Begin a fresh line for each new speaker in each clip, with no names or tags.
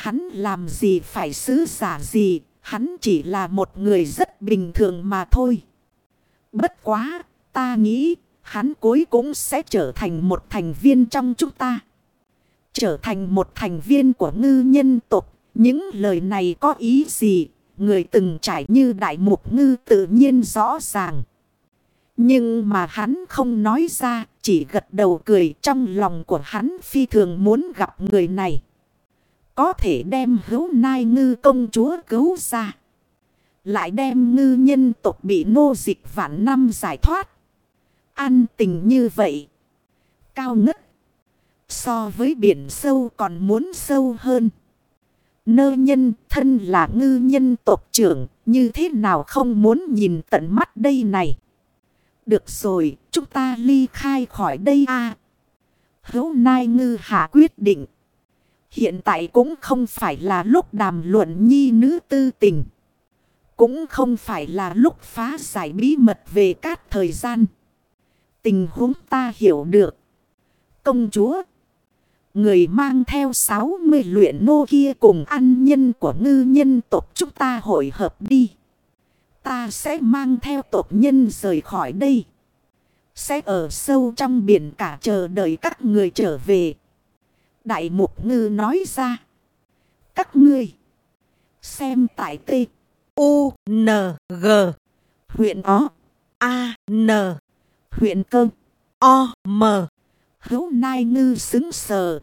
Hắn làm gì phải sứ giả gì, hắn chỉ là một người rất bình thường mà thôi. Bất quá, ta nghĩ hắn cuối cũng sẽ trở thành một thành viên trong chúng ta. Trở thành một thành viên của ngư nhân tộc. Những lời này có ý gì? Người từng trải như đại mục ngư tự nhiên rõ ràng. Nhưng mà hắn không nói ra, chỉ gật đầu cười trong lòng của hắn phi thường muốn gặp người này. Có thể đem hữu nai ngư công chúa cứu ra. Lại đem ngư nhân tộc bị nô dịch vạn năm giải thoát. An tình như vậy. Cao ngất. So với biển sâu còn muốn sâu hơn. Nơ nhân thân là ngư nhân tộc trưởng. Như thế nào không muốn nhìn tận mắt đây này. Được rồi, chúng ta ly khai khỏi đây a à. Hấu Nai Ngư hạ quyết định. Hiện tại cũng không phải là lúc đàm luận nhi nữ tư tình. Cũng không phải là lúc phá giải bí mật về các thời gian. Tình huống ta hiểu được. Công chúa. Người mang theo 60 luyện nô kia cùng ăn nhân của ngư nhân tộc chúng ta hội hợp đi. Ta sẽ mang theo tộc nhân rời khỏi đây. Sẽ ở sâu trong biển cả chờ đợi các người trở về. Đại mục ngư nói ra. Các ngươi. Xem tại T. U. N. G. Huyện O. A. N. Huyện Cơ. O. M. Hấu Nai Ngư xứng sờ.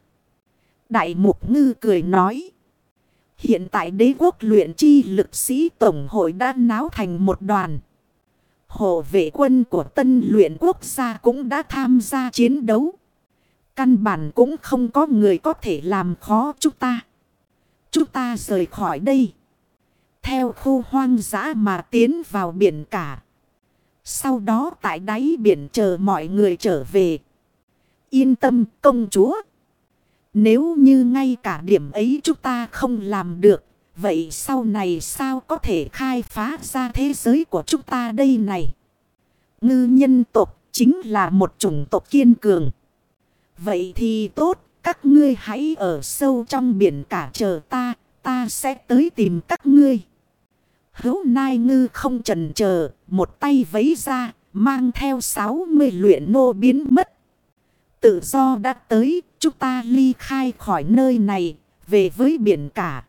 Đại mục ngư cười nói. Hiện tại đế quốc luyện chi lực sĩ tổng hội đã náo thành một đoàn. Hộ vệ quân của tân luyện quốc gia cũng đã tham gia chiến đấu. Căn bản cũng không có người có thể làm khó chúng ta. Chúng ta rời khỏi đây. Theo khu hoang dã mà tiến vào biển cả. Sau đó tại đáy biển chờ mọi người trở về. Yên tâm, công chúa. Nếu như ngay cả điểm ấy chúng ta không làm được. Vậy sau này sao có thể khai phá ra thế giới của chúng ta đây này? Ngư nhân tộc chính là một chủng tộc kiên cường. Vậy thì tốt, các ngươi hãy ở sâu trong biển cả chờ ta, ta sẽ tới tìm các ngươi. Hữu Nai Ngư không chần chờ, một tay vấy ra, mang theo 60 luyện nô biến mất. Tự do đã tới, chúng ta ly khai khỏi nơi này, về với biển cả.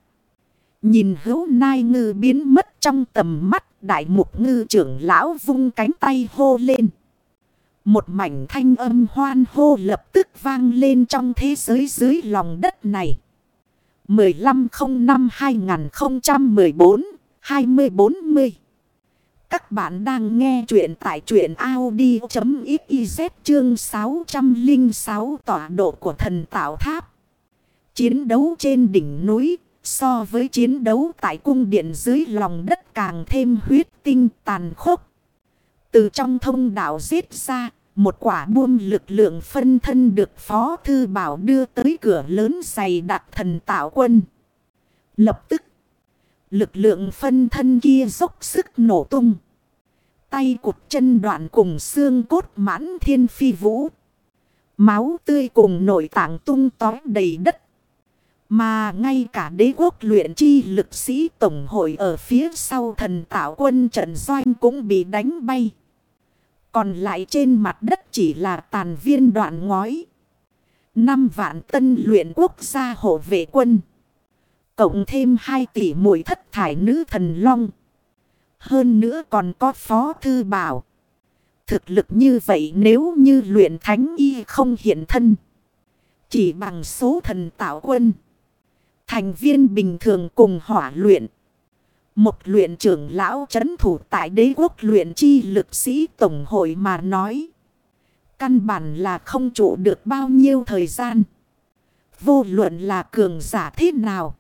Nhìn hữu nai ngư biến mất trong tầm mắt, đại mục ngư trưởng lão vung cánh tay hô lên. Một mảnh thanh âm hoan hô lập tức vang lên trong thế giới dưới lòng đất này. 1505-2014-2040 Các bạn đang nghe chuyện tại truyện Audi.xyz chương 606 tọa độ của thần tạo tháp. Chiến đấu trên đỉnh núi so với chiến đấu tại cung điện dưới lòng đất càng thêm huyết tinh tàn khốc. Từ trong thông đạo giết ra, một quả buông lực lượng phân thân được Phó Thư Bảo đưa tới cửa lớn dày đặc thần tạo quân. Lập tức, lực lượng phân thân kia dốc sức nổ tung. Tay cụt chân đoạn cùng xương cốt mãn thiên phi vũ. Máu tươi cùng nội tạng tung tói đầy đất. Mà ngay cả đế quốc luyện chi lực sĩ tổng hội ở phía sau thần tạo quân trận doanh cũng bị đánh bay. Còn lại trên mặt đất chỉ là tàn viên đoạn ngói. Năm vạn tân luyện quốc gia hộ vệ quân. Cộng thêm 2 tỷ mũi thất thải nữ thần long. Hơn nữa còn có phó thư bảo. Thực lực như vậy nếu như luyện thánh y không hiện thân. Chỉ bằng số thần tạo quân. Thành viên bình thường cùng hỏa luyện. Một luyện trưởng lão chấn thủ tại đế quốc luyện chi lực sĩ tổng hội mà nói. Căn bản là không trụ được bao nhiêu thời gian. Vô luận là cường giả thế nào.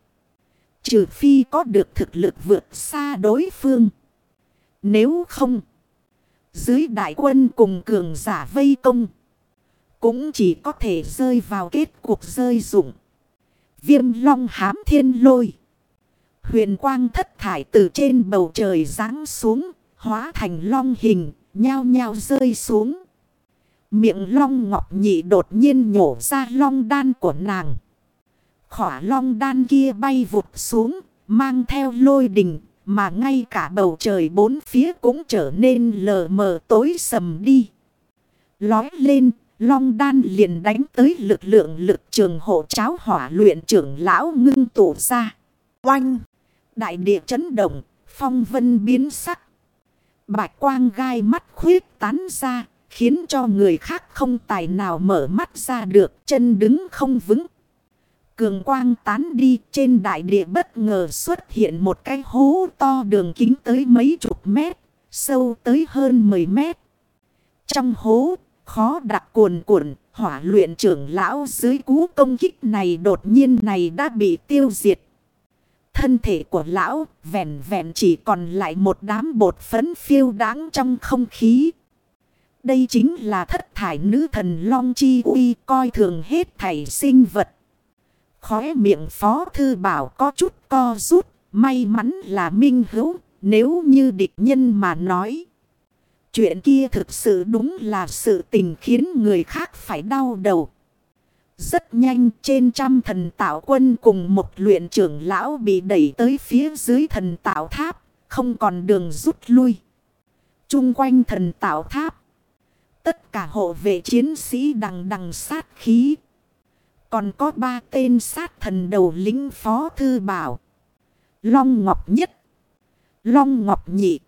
Trừ phi có được thực lực vượt xa đối phương. Nếu không. Dưới đại quân cùng cường giả vây công. Cũng chỉ có thể rơi vào kết cuộc rơi dụng. Viêm long hám thiên lôi. Huyền quang thất thải từ trên bầu trời ráng xuống, hóa thành long hình, nhao nhao rơi xuống. Miệng long ngọc nhị đột nhiên nhổ ra long đan của nàng. Khỏa long đan kia bay vụt xuống, mang theo lôi đình, mà ngay cả bầu trời bốn phía cũng trở nên lờ mờ tối sầm đi. Lói lên, long đan liền đánh tới lực lượng lực trường hộ cháo hỏa luyện trưởng lão ngưng tụ ra. Oanh! Đại địa chấn động, phong vân biến sắc. Bạch quang gai mắt khuyết tán ra, khiến cho người khác không tài nào mở mắt ra được, chân đứng không vững. Cường quang tán đi trên đại địa bất ngờ xuất hiện một cái hố to đường kính tới mấy chục mét, sâu tới hơn 10 mét. Trong hố, khó đặt cuồn cuộn, hỏa luyện trưởng lão dưới cú công kích này đột nhiên này đã bị tiêu diệt. Thân thể của lão vẹn vẹn chỉ còn lại một đám bột phấn phiêu đáng trong không khí. Đây chính là thất thải nữ thần Long Chi Uy coi thường hết thảy sinh vật. Khóe miệng phó thư bảo có chút co rút, may mắn là minh hữu, nếu như địch nhân mà nói. Chuyện kia thực sự đúng là sự tình khiến người khác phải đau đầu. Rất nhanh trên trăm thần tạo quân cùng một luyện trưởng lão bị đẩy tới phía dưới thần tạo tháp, không còn đường rút lui. Trung quanh thần tạo tháp, tất cả hộ vệ chiến sĩ đằng đằng sát khí. Còn có ba tên sát thần đầu lính phó thư bảo. Long Ngọc Nhất, Long Ngọc Nhị.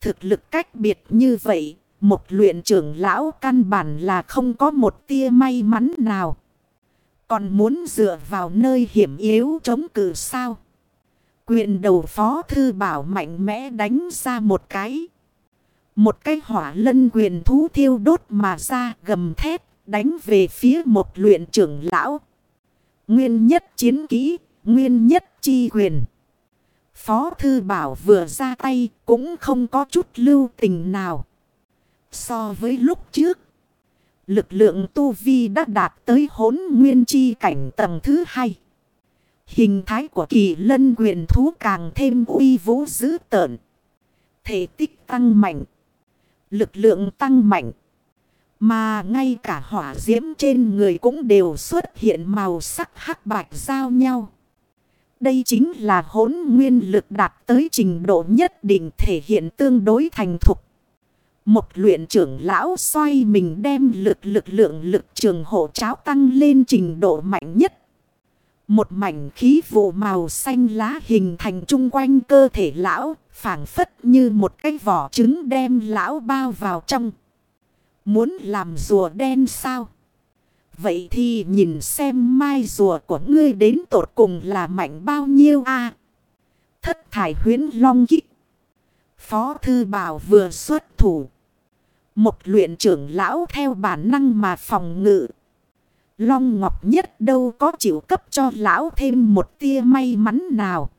Thực lực cách biệt như vậy, một luyện trưởng lão căn bản là không có một tia may mắn nào. Còn muốn dựa vào nơi hiểm yếu chống cự sao? Quyền đầu phó thư bảo mạnh mẽ đánh ra một cái. Một cái hỏa lân quyền thú thiêu đốt mà ra gầm thét đánh về phía một luyện trưởng lão. Nguyên nhất chiến kỹ, nguyên nhất chi quyền. Phó thư bảo vừa ra tay cũng không có chút lưu tình nào. So với lúc trước, lực lượng tu vi đã đạt tới hốn nguyên chi cảnh tầng thứ hai. Hình thái của kỳ lân quyền thú càng thêm uy vũ dữ tợn. Thể tích tăng mạnh. Lực lượng tăng mạnh. Mà ngay cả hỏa diễm trên người cũng đều xuất hiện màu sắc hắc bạch giao nhau. Đây chính là hỗn nguyên lực đạt tới trình độ nhất định thể hiện tương đối thành thục. Một luyện trưởng lão xoay mình đem lực lực lượng lực trường hộ cháo tăng lên trình độ mạnh nhất. Một mảnh khí vụ màu xanh lá hình thành chung quanh cơ thể lão, phảng phất như một cái vỏ trứng đem lão bao vào trong. Muốn làm rùa đen sao? Vậy thì nhìn xem mai rùa của ngươi đến tột cùng là mạnh bao nhiêu a Thất thải huyến long kích. Phó thư bảo vừa xuất thủ. Một luyện trưởng lão theo bản năng mà phòng ngự. Long Ngọc Nhất đâu có chịu cấp cho lão thêm một tia may mắn nào.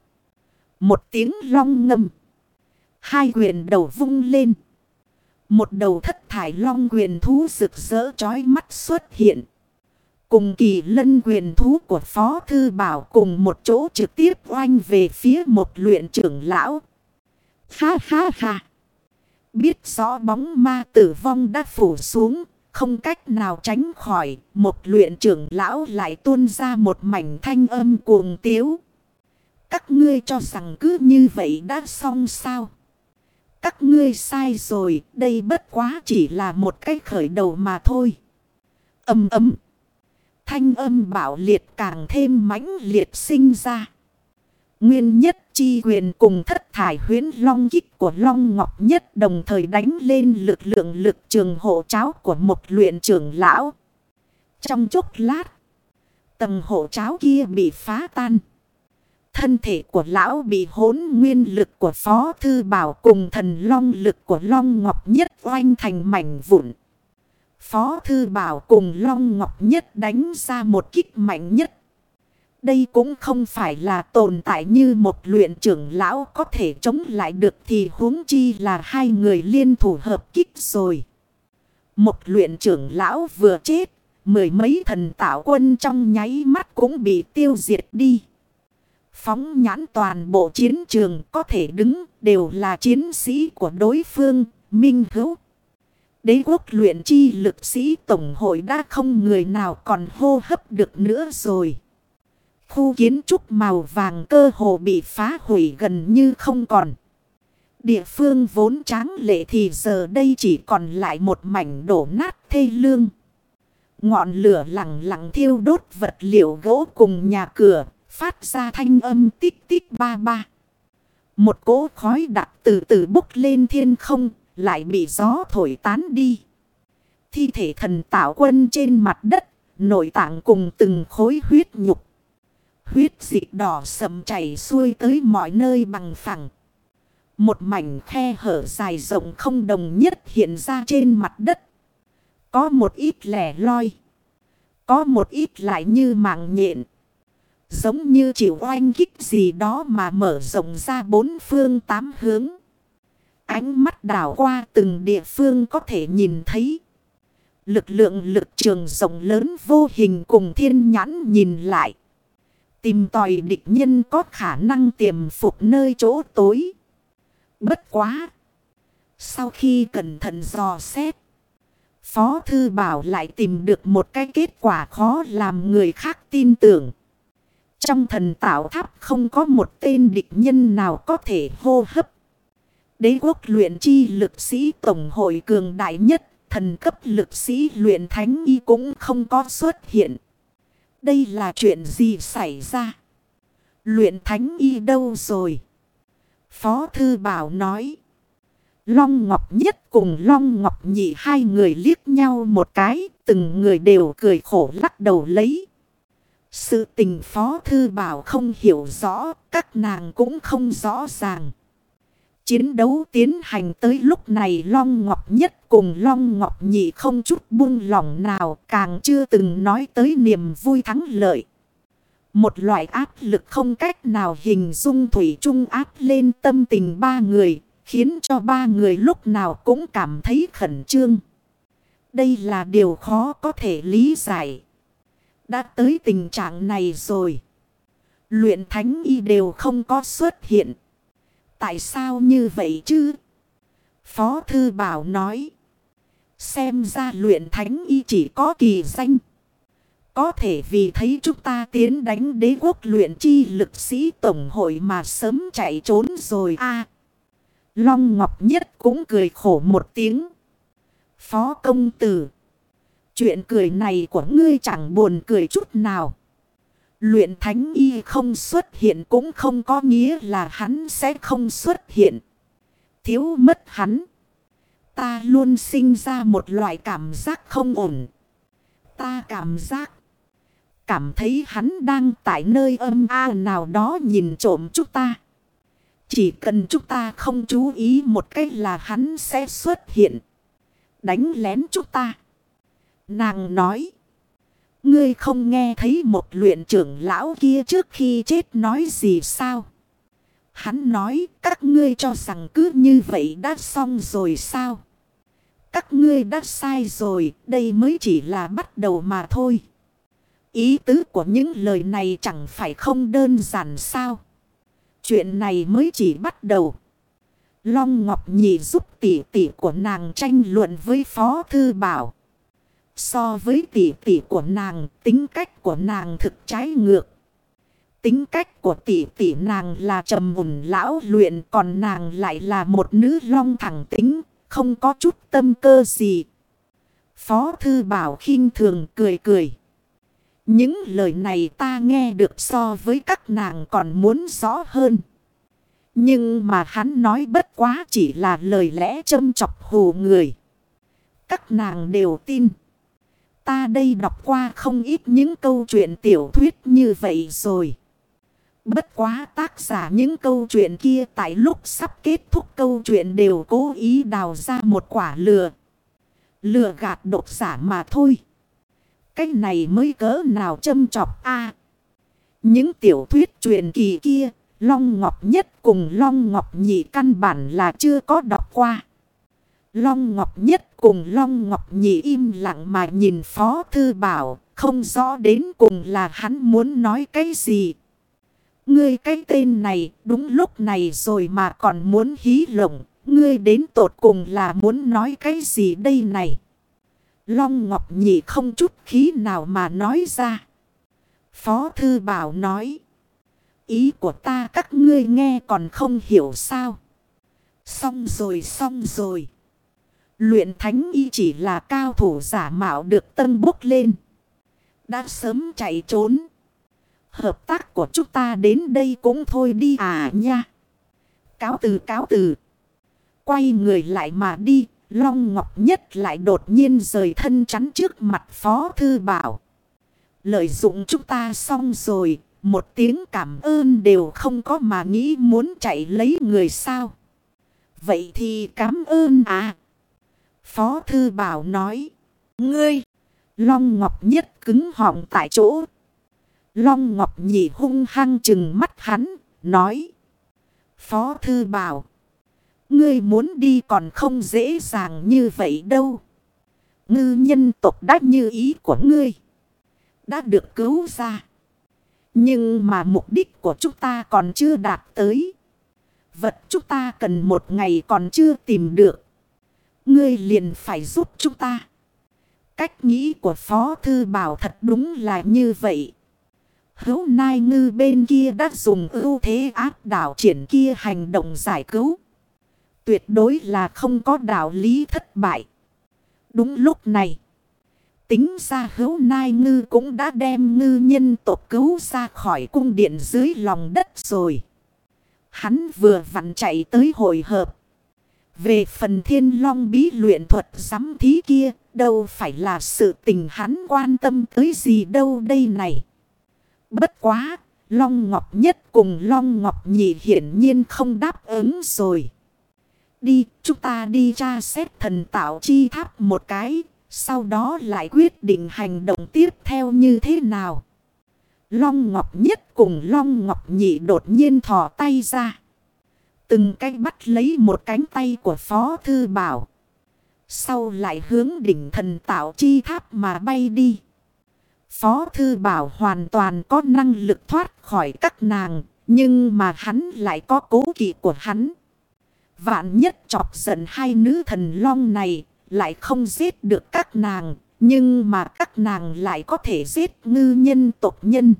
Một tiếng long ngâm. Hai quyền đầu vung lên. Một đầu thất thải long quyền thú rực rỡ chói mắt xuất hiện. Cùng kỳ lân quyền thú của Phó Thư Bảo cùng một chỗ trực tiếp oanh về phía một luyện trưởng lão. Ha ha ha! Biết rõ bóng ma tử vong đã phủ xuống, không cách nào tránh khỏi, một luyện trưởng lão lại tuôn ra một mảnh thanh âm cuồng tiếu. Các ngươi cho rằng cứ như vậy đã xong sao? Các ngươi sai rồi, đây bất quá chỉ là một cái khởi đầu mà thôi. Âm âm Thanh âm bảo liệt càng thêm mãnh liệt sinh ra. Nguyên nhất chi quyền cùng thất thải huyến long kích của long ngọc nhất đồng thời đánh lên lực lượng lực trường hộ cháo của một luyện trưởng lão. Trong chốc lát, tầng hộ cháo kia bị phá tan. Thân thể của lão bị hỗn nguyên lực của Phó Thư Bảo cùng thần long lực của Long Ngọc Nhất oanh thành mảnh vụn. Phó Thư Bảo cùng Long Ngọc Nhất đánh ra một kích mạnh nhất. Đây cũng không phải là tồn tại như một luyện trưởng lão có thể chống lại được thì huống chi là hai người liên thủ hợp kích rồi. Một luyện trưởng lão vừa chết, mười mấy thần tạo quân trong nháy mắt cũng bị tiêu diệt đi. Phóng nhãn toàn bộ chiến trường có thể đứng đều là chiến sĩ của đối phương, minh hữu. Đế quốc luyện chi lực sĩ tổng hội đã không người nào còn hô hấp được nữa rồi. Khu kiến trúc màu vàng cơ hồ bị phá hủy gần như không còn. Địa phương vốn tráng lệ thì giờ đây chỉ còn lại một mảnh đổ nát thê lương. Ngọn lửa lặng lặng thiêu đốt vật liệu gỗ cùng nhà cửa, phát ra thanh âm tích tích ba ba. Một cỗ khói đặc từ từ bốc lên thiên không, lại bị gió thổi tán đi. Thi thể thần tạo quân trên mặt đất, nội tạng cùng từng khối huyết nhục. Huyết dịch đỏ sầm chảy xuôi tới mọi nơi bằng phẳng. Một mảnh khe hở dài rộng không đồng nhất hiện ra trên mặt đất. Có một ít lẻ loi. Có một ít lại như mạng nhện. Giống như chịu oanh kích gì đó mà mở rộng ra bốn phương tám hướng. Ánh mắt đảo qua từng địa phương có thể nhìn thấy. Lực lượng lực trường rộng lớn vô hình cùng thiên nhãn nhìn lại. Tìm tòi địch nhân có khả năng tiềm phục nơi chỗ tối. Bất quá. Sau khi cẩn thận dò xét. Phó Thư Bảo lại tìm được một cái kết quả khó làm người khác tin tưởng. Trong thần tạo tháp không có một tên địch nhân nào có thể hô hấp. Đế quốc luyện chi lực sĩ tổng hội cường đại nhất, thần cấp lực sĩ luyện thánh y cũng không có xuất hiện. Đây là chuyện gì xảy ra? Luyện thánh y đâu rồi? Phó Thư Bảo nói. Long Ngọc Nhất cùng Long Ngọc Nhị hai người liếc nhau một cái, từng người đều cười khổ lắc đầu lấy. Sự tình Phó Thư Bảo không hiểu rõ, các nàng cũng không rõ ràng. Chiến đấu tiến hành tới lúc này Long Ngọc Nhất cùng Long Ngọc Nhị không chút buông lỏng nào càng chưa từng nói tới niềm vui thắng lợi. Một loại áp lực không cách nào hình dung thủy trung áp lên tâm tình ba người, khiến cho ba người lúc nào cũng cảm thấy khẩn trương. Đây là điều khó có thể lý giải. Đã tới tình trạng này rồi. Luyện thánh y đều không có xuất hiện. Tại sao như vậy chứ? Phó Thư Bảo nói. Xem ra luyện thánh y chỉ có kỳ danh. Có thể vì thấy chúng ta tiến đánh đế quốc luyện chi lực sĩ tổng hội mà sớm chạy trốn rồi a Long Ngọc Nhất cũng cười khổ một tiếng. Phó công tử. Chuyện cười này của ngươi chẳng buồn cười chút nào. Luyện thánh y không xuất hiện cũng không có nghĩa là hắn sẽ không xuất hiện. Thiếu mất hắn. Ta luôn sinh ra một loại cảm giác không ổn. Ta cảm giác. Cảm thấy hắn đang tại nơi âm a nào đó nhìn trộm chúng ta. Chỉ cần chúng ta không chú ý một cách là hắn sẽ xuất hiện. Đánh lén chúng ta. Nàng nói. Ngươi không nghe thấy một luyện trưởng lão kia trước khi chết nói gì sao? Hắn nói các ngươi cho rằng cứ như vậy đã xong rồi sao? Các ngươi đã sai rồi, đây mới chỉ là bắt đầu mà thôi. Ý tứ của những lời này chẳng phải không đơn giản sao? Chuyện này mới chỉ bắt đầu. Long Ngọc Nhị giúp tỷ tỷ của nàng tranh luận với Phó Thư Bảo. So với tỷ tỷ của nàng, tính cách của nàng thực trái ngược. Tính cách của tỷ tỷ nàng là trầm mùn lão luyện còn nàng lại là một nữ long thẳng tính, không có chút tâm cơ gì. Phó Thư Bảo khinh thường cười cười. Những lời này ta nghe được so với các nàng còn muốn rõ hơn. Nhưng mà hắn nói bất quá chỉ là lời lẽ châm chọc hù người. Các nàng đều tin. Ta đây đọc qua không ít những câu chuyện tiểu thuyết như vậy rồi. Bất quá tác giả những câu chuyện kia tại lúc sắp kết thúc câu chuyện đều cố ý đào ra một quả lừa. Lừa gạt độc giả mà thôi. Cái này mới cỡ nào châm chọc a Những tiểu thuyết truyền kỳ kia, Long Ngọc Nhất cùng Long Ngọc Nhị căn bản là chưa có đọc qua. Long Ngọc Nhất cùng Long Ngọc Nhị im lặng mà nhìn Phó Thư Bảo, không rõ đến cùng là hắn muốn nói cái gì. Ngươi cái tên này đúng lúc này rồi mà còn muốn hí lộng, ngươi đến tột cùng là muốn nói cái gì đây này. Long Ngọc Nhị không chút khí nào mà nói ra. Phó Thư Bảo nói. Ý của ta các ngươi nghe còn không hiểu sao. Xong rồi xong rồi. Luyện thánh y chỉ là cao thủ giả mạo được tân bốc lên. Đã sớm chạy trốn. Hợp tác của chúng ta đến đây cũng thôi đi à nha. Cáo từ cáo từ. Quay người lại mà đi. Long Ngọc Nhất lại đột nhiên rời thân chắn trước mặt Phó Thư Bảo. Lợi dụng chúng ta xong rồi. Một tiếng cảm ơn đều không có mà nghĩ muốn chạy lấy người sao. Vậy thì cảm ơn à. Phó Thư Bảo nói. Ngươi. Long Ngọc Nhất cứng họng tại chỗ. Long Ngọc nhị hung hăng chừng mắt hắn. Nói. Phó Thư Bảo. Ngươi muốn đi còn không dễ dàng như vậy đâu. Ngư nhân tộc đã như ý của ngươi. Đã được cứu ra. Nhưng mà mục đích của chúng ta còn chưa đạt tới. Vật chúng ta cần một ngày còn chưa tìm được. Ngươi liền phải giúp chúng ta. Cách nghĩ của Phó Thư Bảo thật đúng là như vậy. Hữu Nai Ngư bên kia đã dùng ưu thế áp đảo triển kia hành động giải cứu. Tuyệt đối là không có đạo lý thất bại. Đúng lúc này. Tính ra hữu nai ngư cũng đã đem ngư nhân tộc cứu ra khỏi cung điện dưới lòng đất rồi. Hắn vừa vặn chạy tới hội hợp. Về phần thiên long bí luyện thuật giám thí kia, đâu phải là sự tình hắn quan tâm tới gì đâu đây này. Bất quá, Long Ngọc Nhất cùng Long Ngọc Nhị hiển nhiên không đáp ứng rồi. Đi, chúng ta đi tra xét thần tạo chi tháp một cái, sau đó lại quyết định hành động tiếp theo như thế nào. Long Ngọc Nhất cùng Long Ngọc Nhị đột nhiên thò tay ra. Từng cái bắt lấy một cánh tay của Phó Thư Bảo. Sau lại hướng đỉnh thần tạo chi tháp mà bay đi. Phó Thư Bảo hoàn toàn có năng lực thoát khỏi các nàng. Nhưng mà hắn lại có cố kỵ của hắn. Vạn nhất chọc giận hai nữ thần long này, lại không giết được các nàng. Nhưng mà các nàng lại có thể giết ngư nhân tộc nhân.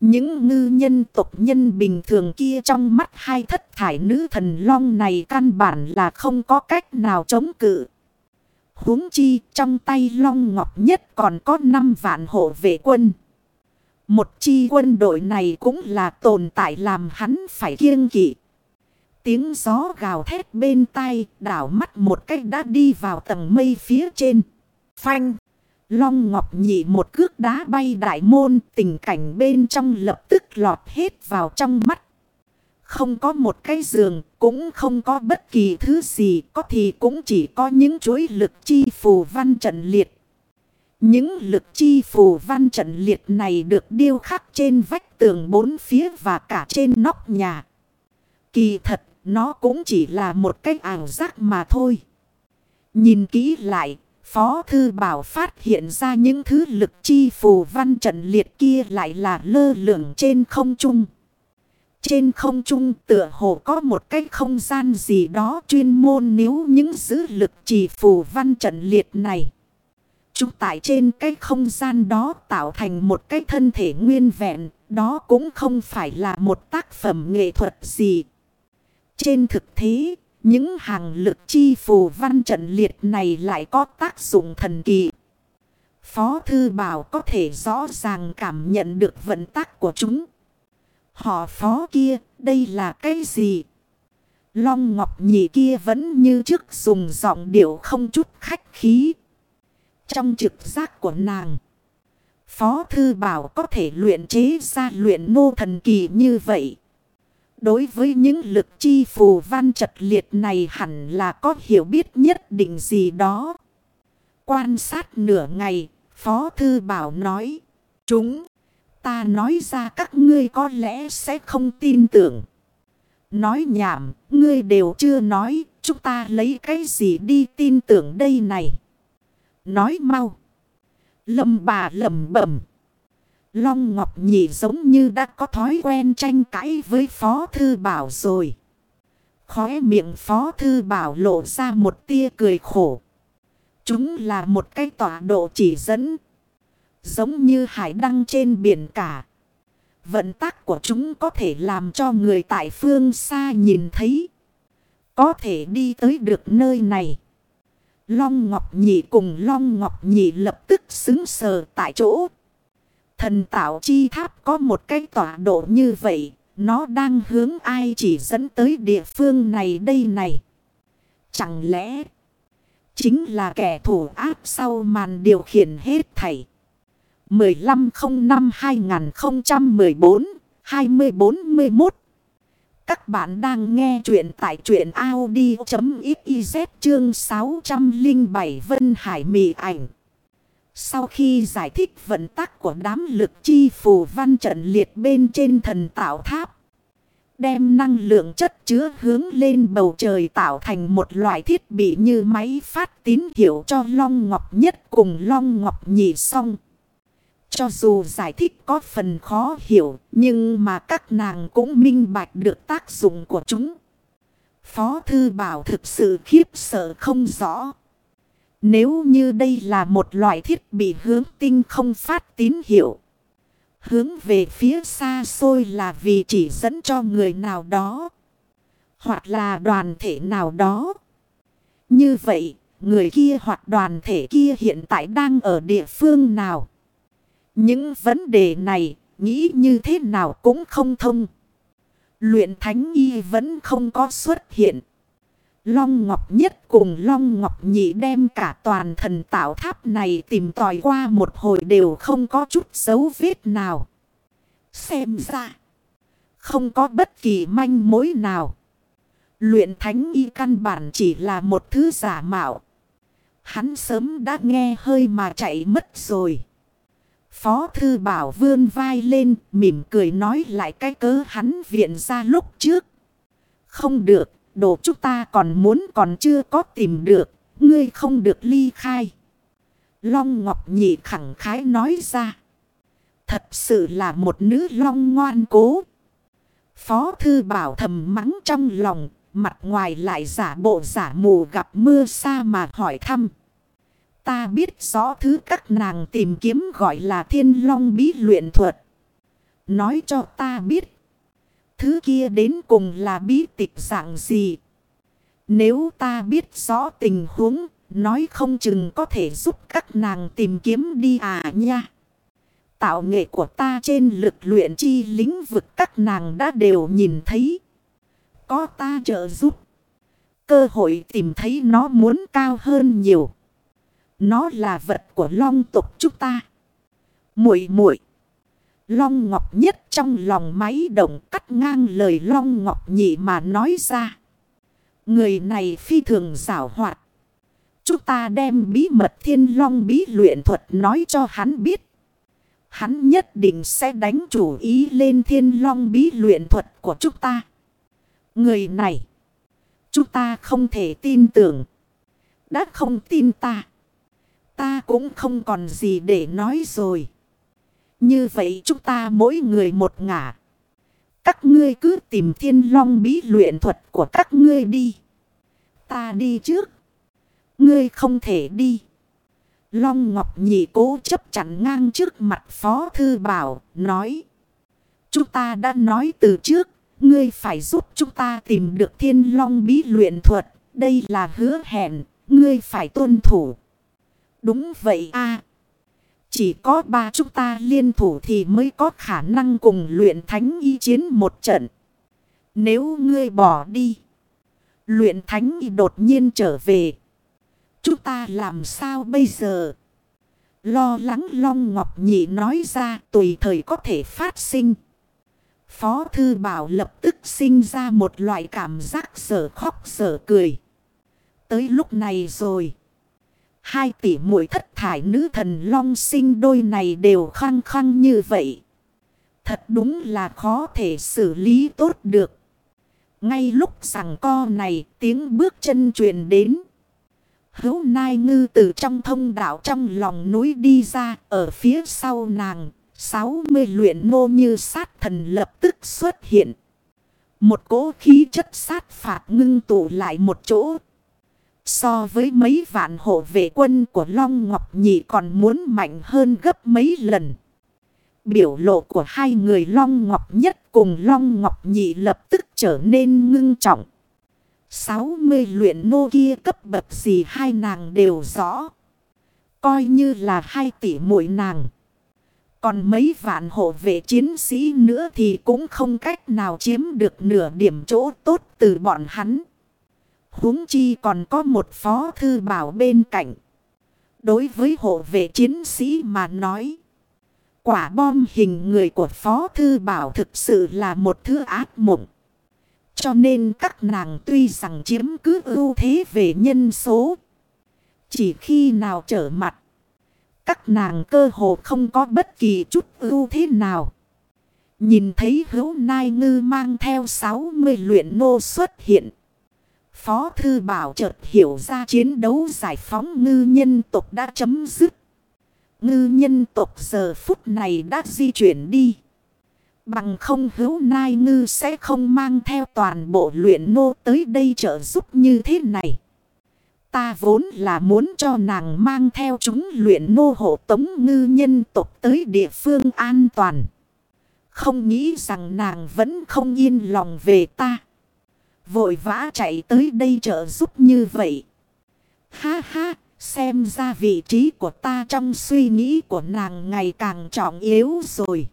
Những ngư nhân tộc nhân bình thường kia trong mắt hai thất thải nữ thần long này căn bản là không có cách nào chống cự. huống chi, trong tay long ngọc nhất còn có 5 vạn hộ vệ quân. Một chi quân đội này cũng là tồn tại làm hắn phải kiêng kỵ. Tiếng gió gào thét bên tai đảo mắt một cách đã đi vào tầng mây phía trên. Phanh! Long Ngọc nhị một cước đá bay đại môn tình cảnh bên trong lập tức lọt hết vào trong mắt. Không có một cái giường, cũng không có bất kỳ thứ gì, có thì cũng chỉ có những chuỗi lực chi phù văn trận liệt. Những lực chi phù văn trận liệt này được điêu khắc trên vách tường bốn phía và cả trên nóc nhà. Kỳ thật, nó cũng chỉ là một cái ảo giác mà thôi. Nhìn kỹ lại, Phó Thư Bảo phát hiện ra những thứ lực chi phù văn trận liệt kia lại là lơ lửng trên không trung. Trên không trung tựa hồ có một cái không gian gì đó chuyên môn nếu những giữ lực chỉ phù văn trận liệt này. Chúng tại trên cái không gian đó tạo thành một cái thân thể nguyên vẹn, đó cũng không phải là một tác phẩm nghệ thuật gì. Trên thực thế, những hàng lực chi phù văn trận liệt này lại có tác dụng thần kỳ. Phó Thư Bảo có thể rõ ràng cảm nhận được vận tác của chúng. Họ phó kia, đây là cái gì? Long Ngọc Nhị kia vẫn như trước dùng giọng điệu không chút khách khí. Trong trực giác của nàng, Phó Thư Bảo có thể luyện chế ra luyện nô thần kỳ như vậy. Đối với những lực chi phù văn trật liệt này hẳn là có hiểu biết nhất định gì đó. Quan sát nửa ngày, Phó Thư Bảo nói. Chúng, ta nói ra các ngươi có lẽ sẽ không tin tưởng. Nói nhảm, ngươi đều chưa nói, chúng ta lấy cái gì đi tin tưởng đây này. Nói mau. Lâm bà lầm bẩm. Long Ngọc Nhị giống như đã có thói quen tranh cãi với Phó Thư Bảo rồi. Khóe miệng Phó Thư Bảo lộ ra một tia cười khổ. Chúng là một cái tọa độ chỉ dẫn. Giống như hải đăng trên biển cả. Vận tác của chúng có thể làm cho người tại phương xa nhìn thấy. Có thể đi tới được nơi này. Long Ngọc Nhị cùng Long Ngọc Nhị lập tức xứng sờ tại chỗ. Thần tạo chi tháp có một cái tọa độ như vậy. Nó đang hướng ai chỉ dẫn tới địa phương này đây này. Chẳng lẽ chính là kẻ thủ áp sau màn điều khiển hết thảy. 1505-2014-2041 Các bạn đang nghe chuyện tại chuyện Audi.xyz chương 607 Vân Hải Mị Ảnh. Sau khi giải thích vận tắc của đám lực chi phù văn trận liệt bên trên thần tạo tháp. Đem năng lượng chất chứa hướng lên bầu trời tạo thành một loại thiết bị như máy phát tín hiệu cho Long Ngọc Nhất cùng Long Ngọc Nhị xong. Cho dù giải thích có phần khó hiểu, nhưng mà các nàng cũng minh bạch được tác dụng của chúng. Phó Thư Bảo thực sự khiếp sợ không rõ. Nếu như đây là một loại thiết bị hướng tinh không phát tín hiệu. Hướng về phía xa xôi là vì chỉ dẫn cho người nào đó. Hoặc là đoàn thể nào đó. Như vậy, người kia hoặc đoàn thể kia hiện tại đang ở địa phương nào? Những vấn đề này, nghĩ như thế nào cũng không thông. Luyện thánh y vẫn không có xuất hiện. Long Ngọc Nhất cùng Long Ngọc Nhị đem cả toàn thần tạo tháp này tìm tòi qua một hồi đều không có chút dấu vết nào. Xem ra, không có bất kỳ manh mối nào. Luyện thánh y căn bản chỉ là một thứ giả mạo. Hắn sớm đã nghe hơi mà chạy mất rồi. Phó thư bảo vươn vai lên, mỉm cười nói lại cái cớ hắn viện ra lúc trước. Không được, đồ chúng ta còn muốn còn chưa có tìm được, ngươi không được ly khai. Long Ngọc Nhị khẳng khái nói ra. Thật sự là một nữ long ngoan cố. Phó thư bảo thầm mắng trong lòng, mặt ngoài lại giả bộ giả mù gặp mưa xa mà hỏi thăm. Ta biết rõ thứ các nàng tìm kiếm gọi là thiên long bí luyện thuật. Nói cho ta biết. Thứ kia đến cùng là bí tịch dạng gì. Nếu ta biết rõ tình huống, nói không chừng có thể giúp các nàng tìm kiếm đi à nha. Tạo nghệ của ta trên lực luyện chi lĩnh vực các nàng đã đều nhìn thấy. Có ta trợ giúp. Cơ hội tìm thấy nó muốn cao hơn nhiều. Nó là vật của long tục chúng ta. muội muội Long Ngọc Nhất trong lòng máy động cắt ngang lời Long Ngọc Nhị mà nói ra. Người này phi thường xảo hoạt. Chúng ta đem bí mật thiên long bí luyện thuật nói cho hắn biết. Hắn nhất định sẽ đánh chủ ý lên thiên long bí luyện thuật của chúng ta. Người này. Chúng ta không thể tin tưởng. Đã không tin ta. Ta cũng không còn gì để nói rồi. Như vậy chúng ta mỗi người một ngả. Các ngươi cứ tìm thiên long bí luyện thuật của các ngươi đi. Ta đi trước. Ngươi không thể đi. Long Ngọc Nhị cố chấp chặn ngang trước mặt Phó Thư Bảo, nói. Chúng ta đã nói từ trước, ngươi phải giúp chúng ta tìm được thiên long bí luyện thuật. Đây là hứa hẹn, ngươi phải tuân thủ. Đúng vậy a chỉ có ba chúng ta liên thủ thì mới có khả năng cùng luyện thánh y chiến một trận. Nếu ngươi bỏ đi, luyện thánh y đột nhiên trở về. Chúng ta làm sao bây giờ? Lo lắng Long Ngọc Nhị nói ra tùy thời có thể phát sinh. Phó Thư Bảo lập tức sinh ra một loại cảm giác sở khóc sở cười. Tới lúc này rồi. Hai tỷ muội thất thải nữ thần long sinh đôi này đều khăng khăng như vậy. Thật đúng là khó thể xử lý tốt được. Ngay lúc sẵn co này, tiếng bước chân truyền đến. Hấu nai ngư từ trong thông đạo trong lòng núi đi ra, ở phía sau nàng. 60 luyện nô như sát thần lập tức xuất hiện. Một cỗ khí chất sát phạt ngưng tụ lại một chỗ So với mấy vạn hộ vệ quân của Long Ngọc Nhị còn muốn mạnh hơn gấp mấy lần. Biểu lộ của hai người Long Ngọc Nhất cùng Long Ngọc Nhị lập tức trở nên ngưng trọng. 60 luyện nô kia cấp bậc gì hai nàng đều rõ. Coi như là hai tỷ muội nàng. Còn mấy vạn hộ vệ chiến sĩ nữa thì cũng không cách nào chiếm được nửa điểm chỗ tốt từ bọn hắn huống chi còn có một phó thư bảo bên cạnh. Đối với hộ vệ chiến sĩ mà nói. Quả bom hình người của phó thư bảo thực sự là một thứ ác mộng. Cho nên các nàng tuy rằng chiếm cứ ưu thế về nhân số. Chỉ khi nào trở mặt. Các nàng cơ hồ không có bất kỳ chút ưu thế nào. Nhìn thấy hữu nai ngư mang theo 60 luyện nô xuất hiện. Phó thư bảo chợt hiểu ra chiến đấu giải phóng ngư nhân tộc đã chấm dứt. Ngư nhân tộc giờ phút này đã di chuyển đi. Bằng không hữu nai ngư sẽ không mang theo toàn bộ luyện nô tới đây trợ giúp như thế này. Ta vốn là muốn cho nàng mang theo chúng luyện nô hộ tống ngư nhân tộc tới địa phương an toàn. Không nghĩ rằng nàng vẫn không yên lòng về ta. Vội vã chạy tới đây trợ giúp như vậy. Ha ha, xem ra vị trí của ta trong suy nghĩ của nàng ngày càng trọng yếu rồi.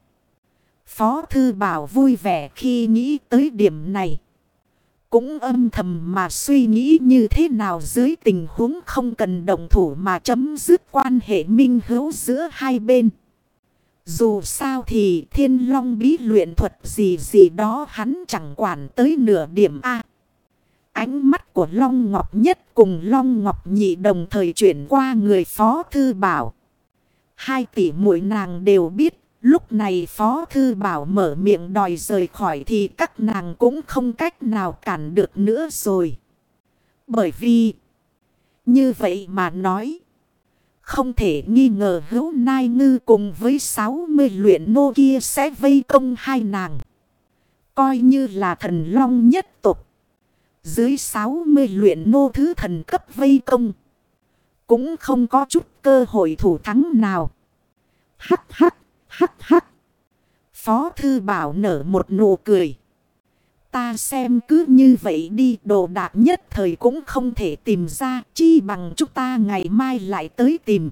Phó Thư Bảo vui vẻ khi nghĩ tới điểm này. Cũng âm thầm mà suy nghĩ như thế nào dưới tình huống không cần đồng thủ mà chấm dứt quan hệ minh hữu giữa hai bên. Dù sao thì thiên long bí luyện thuật gì gì đó hắn chẳng quản tới nửa điểm A. Ánh mắt của Long Ngọc Nhất cùng Long Ngọc Nhị đồng thời chuyển qua người Phó Thư Bảo. Hai tỷ muội nàng đều biết Lúc này Phó Thư Bảo mở miệng đòi rời khỏi thì các nàng cũng không cách nào cản được nữa rồi. Bởi vì, như vậy mà nói, không thể nghi ngờ hữu nai ngư cùng với 60 luyện nô kia sẽ vây công hai nàng. Coi như là thần long nhất tục. Dưới 60 luyện nô thứ thần cấp vây công. Cũng không có chút cơ hội thủ thắng nào. Hắc hắc. Hắc hắc. Phó thư bảo nở một nụ cười. Ta xem cứ như vậy đi đồ đạc nhất thời cũng không thể tìm ra chi bằng chúng ta ngày mai lại tới tìm.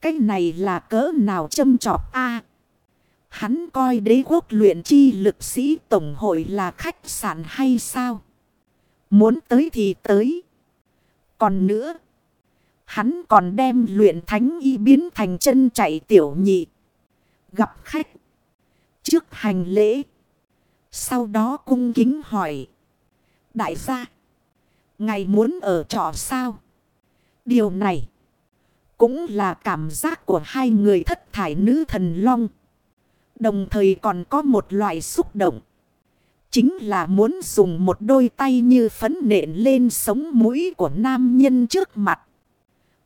Cái này là cỡ nào châm trọc a Hắn coi đế quốc luyện chi lực sĩ tổng hội là khách sạn hay sao? Muốn tới thì tới. Còn nữa, hắn còn đem luyện thánh y biến thành chân chạy tiểu nhị gặp khách. Trước hành lễ. Sau đó cung kính hỏi. Đại gia. Ngày muốn ở trọ sao? Điều này. Cũng là cảm giác của hai người thất thải nữ thần long. Đồng thời còn có một loại xúc động. Chính là muốn dùng một đôi tay như phấn nện lên sống mũi của nam nhân trước mặt.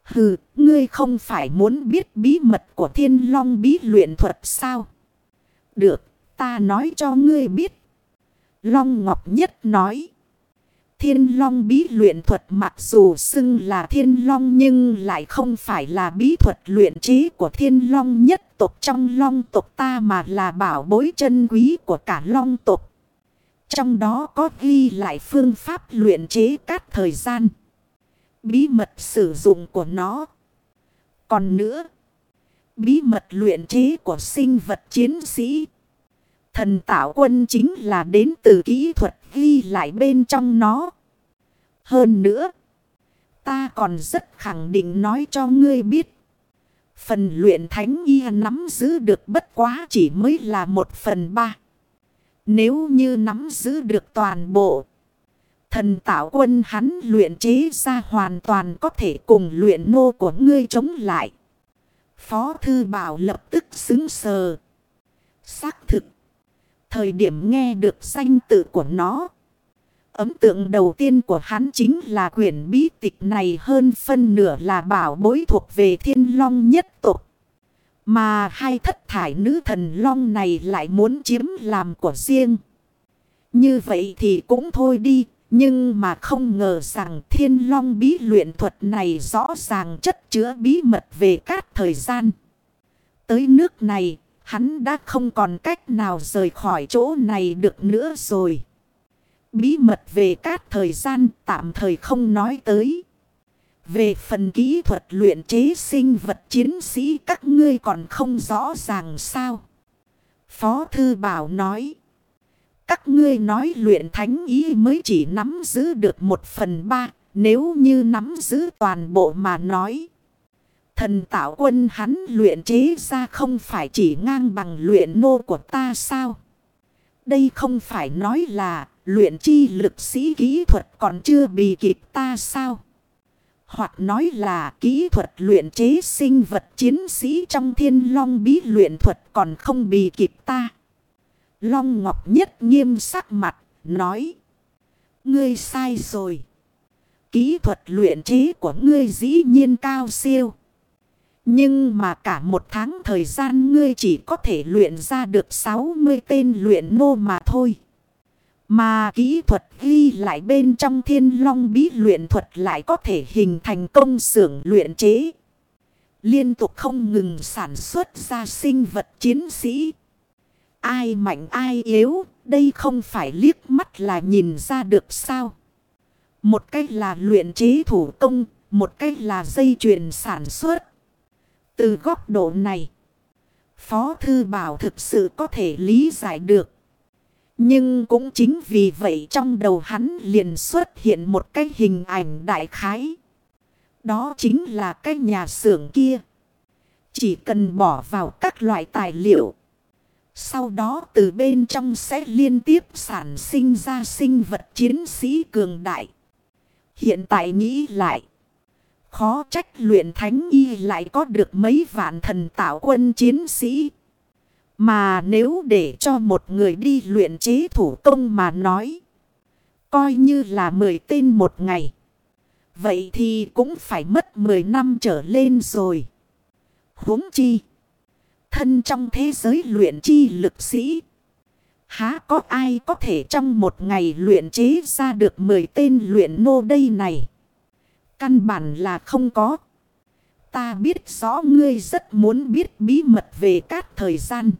Hừ, ngươi không phải muốn biết bí mật của thiên long bí luyện thuật sao? Được, ta nói cho ngươi biết. Long Ngọc Nhất nói. Thiên long bí luyện thuật mặc dù xưng là thiên long nhưng lại không phải là bí thuật luyện trí của thiên long nhất tộc trong long tộc ta mà là bảo bối chân quý của cả long tộc. Trong đó có ghi lại phương pháp luyện chế các thời gian. Bí mật sử dụng của nó. Còn nữa. Bí mật luyện chế của sinh vật chiến sĩ. Thần tạo quân chính là đến từ kỹ thuật ghi lại bên trong nó. Hơn nữa. Ta còn rất khẳng định nói cho ngươi biết. Phần luyện thánh y nắm giữ được bất quá chỉ mới là một phần ba. Nếu như nắm giữ được toàn bộ. Thần tạo quân hắn luyện chế ra hoàn toàn có thể cùng luyện nô của ngươi chống lại. Phó thư bảo lập tức xứng sờ. Xác thực. Thời điểm nghe được danh tự của nó. Ấm tượng đầu tiên của hắn chính là quyển bí tịch này hơn phân nửa là bảo bối thuộc về thiên long nhất tục. Mà hai thất thải nữ thần long này lại muốn chiếm làm của riêng. Như vậy thì cũng thôi đi, Nhưng mà không ngờ rằng thiên long bí luyện thuật này rõ ràng chất chứa bí mật về các thời gian. Tới nước này, hắn đã không còn cách nào rời khỏi chỗ này được nữa rồi. Bí mật về các thời gian tạm thời không nói tới. Về phần kỹ thuật luyện chế sinh vật chiến sĩ các ngươi còn không rõ ràng sao. Phó Thư Bảo nói. Các ngươi nói luyện thánh ý mới chỉ nắm giữ được một phần ba. Nếu như nắm giữ toàn bộ mà nói. Thần tạo quân hắn luyện chế ra không phải chỉ ngang bằng luyện nô của ta sao? Đây không phải nói là luyện chi lực sĩ kỹ thuật còn chưa bị kịp ta sao? Hoặc nói là kỹ thuật luyện chế sinh vật chiến sĩ trong thiên long bí luyện thuật còn không bị kịp ta. Long Ngọc Nhất nghiêm sắc mặt, nói. Ngươi sai rồi. Kỹ thuật luyện chế của ngươi dĩ nhiên cao siêu. Nhưng mà cả một tháng thời gian ngươi chỉ có thể luyện ra được 60 tên luyện nô mà thôi. Mà kỹ thuật ghi lại bên trong thiên long bí luyện thuật lại có thể hình thành công xưởng luyện chế. Liên tục không ngừng sản xuất ra sinh vật chiến sĩ. Ai mạnh ai yếu, đây không phải liếc mắt là nhìn ra được sao. Một cách là luyện chế thủ công, một cách là dây chuyền sản xuất. Từ góc độ này, Phó Thư Bảo thực sự có thể lý giải được. Nhưng cũng chính vì vậy trong đầu hắn liền xuất hiện một cái hình ảnh đại khái. Đó chính là cái nhà xưởng kia. Chỉ cần bỏ vào các loại tài liệu. Sau đó từ bên trong sẽ liên tiếp sản sinh ra sinh vật chiến sĩ cường đại. Hiện tại nghĩ lại. Khó trách luyện thánh y lại có được mấy vạn thần tạo quân chiến sĩ. Mà nếu để cho một người đi luyện chế thủ công mà nói. Coi như là 10 tên một ngày. Vậy thì cũng phải mất 10 năm trở lên rồi. huống chi. Thân trong thế giới luyện chi lực sĩ. Há có ai có thể trong một ngày luyện chế ra được 10 tên luyện nô đây này. Căn bản là không có. Ta biết rõ ngươi rất muốn biết bí mật về các thời gian.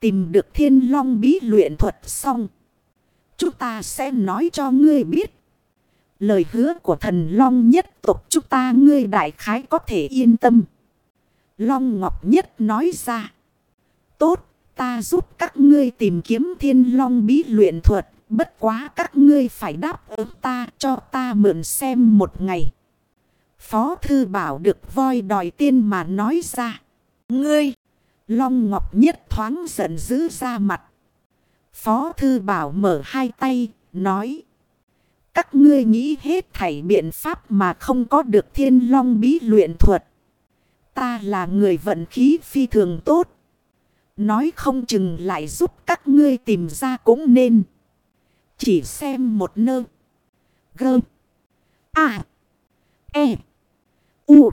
Tìm được thiên long bí luyện thuật xong. Chúng ta sẽ nói cho ngươi biết. Lời hứa của thần long nhất tục chúng ta ngươi đại khái có thể yên tâm. Long Ngọc Nhất nói ra. Tốt, ta giúp các ngươi tìm kiếm thiên long bí luyện thuật. Bất quá các ngươi phải đáp ứng ta cho ta mượn xem một ngày. Phó thư bảo được voi đòi tiên mà nói ra. Ngươi! Long Ngọc Nhất thoáng giận dữ ra mặt. Phó Thư Bảo mở hai tay, nói. Các ngươi nghĩ hết thảy biện pháp mà không có được thiên long bí luyện thuật. Ta là người vận khí phi thường tốt. Nói không chừng lại giúp các ngươi tìm ra cũng nên. Chỉ xem một nơ. gơm À. E. U.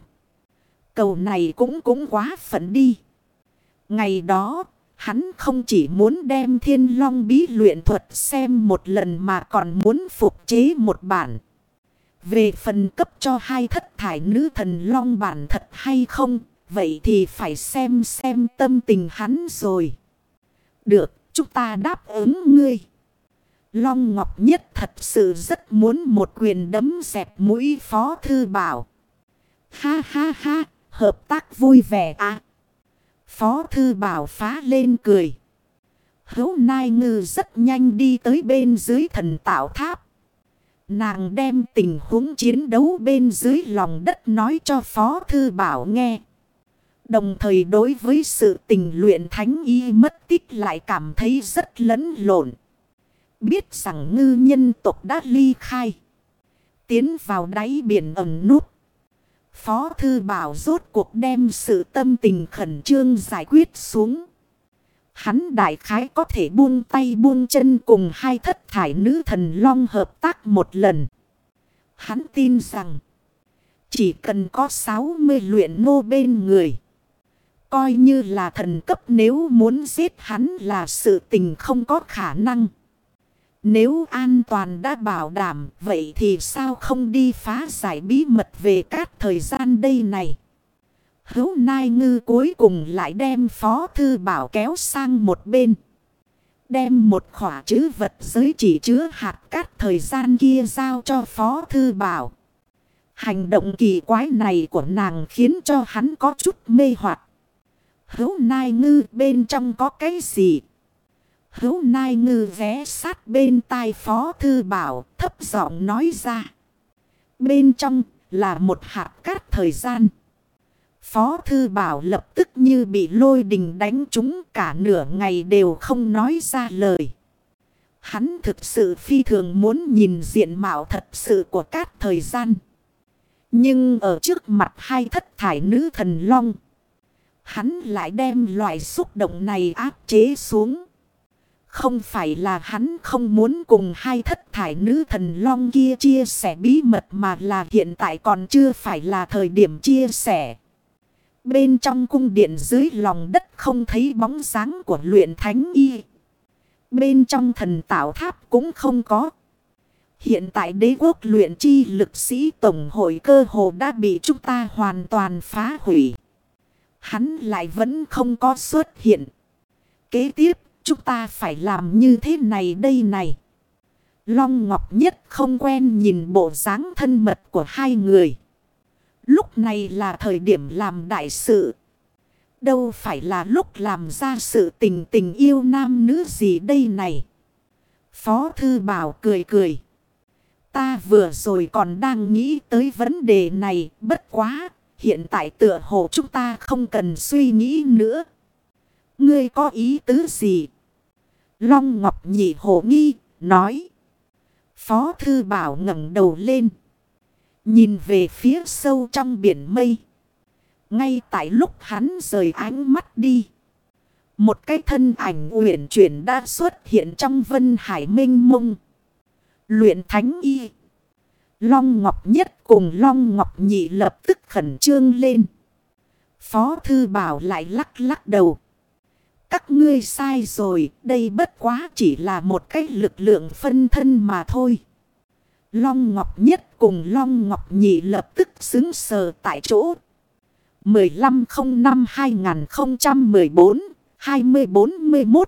Cầu này cũng cũng quá phận đi. Ngày đó, hắn không chỉ muốn đem thiên long bí luyện thuật xem một lần mà còn muốn phục chế một bản. Về phần cấp cho hai thất thải nữ thần long bản thật hay không, vậy thì phải xem xem tâm tình hắn rồi. Được, chúng ta đáp ứng ngươi. Long Ngọc Nhất thật sự rất muốn một quyền đấm dẹp mũi phó thư bảo. Ha ha ha, hợp tác vui vẻ à. Phó thư bảo phá lên cười. Hấu Nai Ngư rất nhanh đi tới bên dưới thần tạo tháp. Nàng đem tình huống chiến đấu bên dưới lòng đất nói cho Phó Thư Bảo nghe. Đồng thời đối với sự tình luyện thánh y mất tích lại cảm thấy rất lẫn lộn. Biết rằng ngư nhân tộc đã ly khai. Tiến vào đáy biển ẩn nút. Phó Thư Bảo rốt cuộc đem sự tâm tình khẩn trương giải quyết xuống. Hắn đại khái có thể buông tay buông chân cùng hai thất thải nữ thần long hợp tác một lần. Hắn tin rằng, chỉ cần có 60 luyện nô bên người. Coi như là thần cấp nếu muốn giết hắn là sự tình không có khả năng. Nếu an toàn đã bảo đảm, vậy thì sao không đi phá giải bí mật về các thời gian đây này? Hữu Nai Ngư cuối cùng lại đem Phó Thư Bảo kéo sang một bên. Đem một khỏa chữ vật giới chỉ chứa hạt cát thời gian kia giao cho Phó Thư Bảo. Hành động kỳ quái này của nàng khiến cho hắn có chút mê hoặc. Hữu Nai Ngư bên trong có cái gì? Hữu Nai Ngư ghé sát bên tai Phó Thư Bảo, thấp giọng nói ra. Bên trong là một hạt cát thời gian. Phó Thư Bảo lập tức như bị lôi đình đánh trúng, cả nửa ngày đều không nói ra lời. Hắn thực sự phi thường muốn nhìn diện mạo thật sự của cát thời gian. Nhưng ở trước mặt hai thất thải nữ thần long. Hắn lại đem loại xúc động này áp chế xuống. Không phải là hắn không muốn cùng hai thất thải nữ thần long kia chia sẻ bí mật mà là hiện tại còn chưa phải là thời điểm chia sẻ. Bên trong cung điện dưới lòng đất không thấy bóng dáng của luyện thánh y. Bên trong thần tạo tháp cũng không có. Hiện tại đế quốc luyện chi lực sĩ tổng hội cơ hồ đã bị chúng ta hoàn toàn phá hủy. Hắn lại vẫn không có xuất hiện. Kế tiếp chúng ta phải làm như thế này đây này. Long Ngọc Nhất không quen nhìn bộ dáng thân mật của hai người. Lúc này là thời điểm làm đại sự. Đâu phải là lúc làm ra sự tình tình yêu nam nữ gì đây này. Phó Thư Bảo cười cười. Ta vừa rồi còn đang nghĩ tới vấn đề này, bất quá. Hiện tại tựa hồ chúng ta không cần suy nghĩ nữa. Ngươi có ý tứ gì? Long Ngọc nhị hồ nghi, nói. Phó Thư Bảo ngẩng đầu lên. Nhìn về phía sâu trong biển mây. Ngay tại lúc hắn rời ánh mắt đi. Một cái thân ảnh uyển chuyển đã xuất hiện trong vân hải minh mông. Luyện thánh y. Long Ngọc Nhất cùng Long Ngọc Nhị lập tức khẩn trương lên. Phó Thư Bảo lại lắc lắc đầu. Các ngươi sai rồi, đây bất quá chỉ là một cái lực lượng phân thân mà thôi. Long Ngọc Nhất cùng Long Ngọc Nhị lập tức xứng sờ tại chỗ. 1505-2014-2041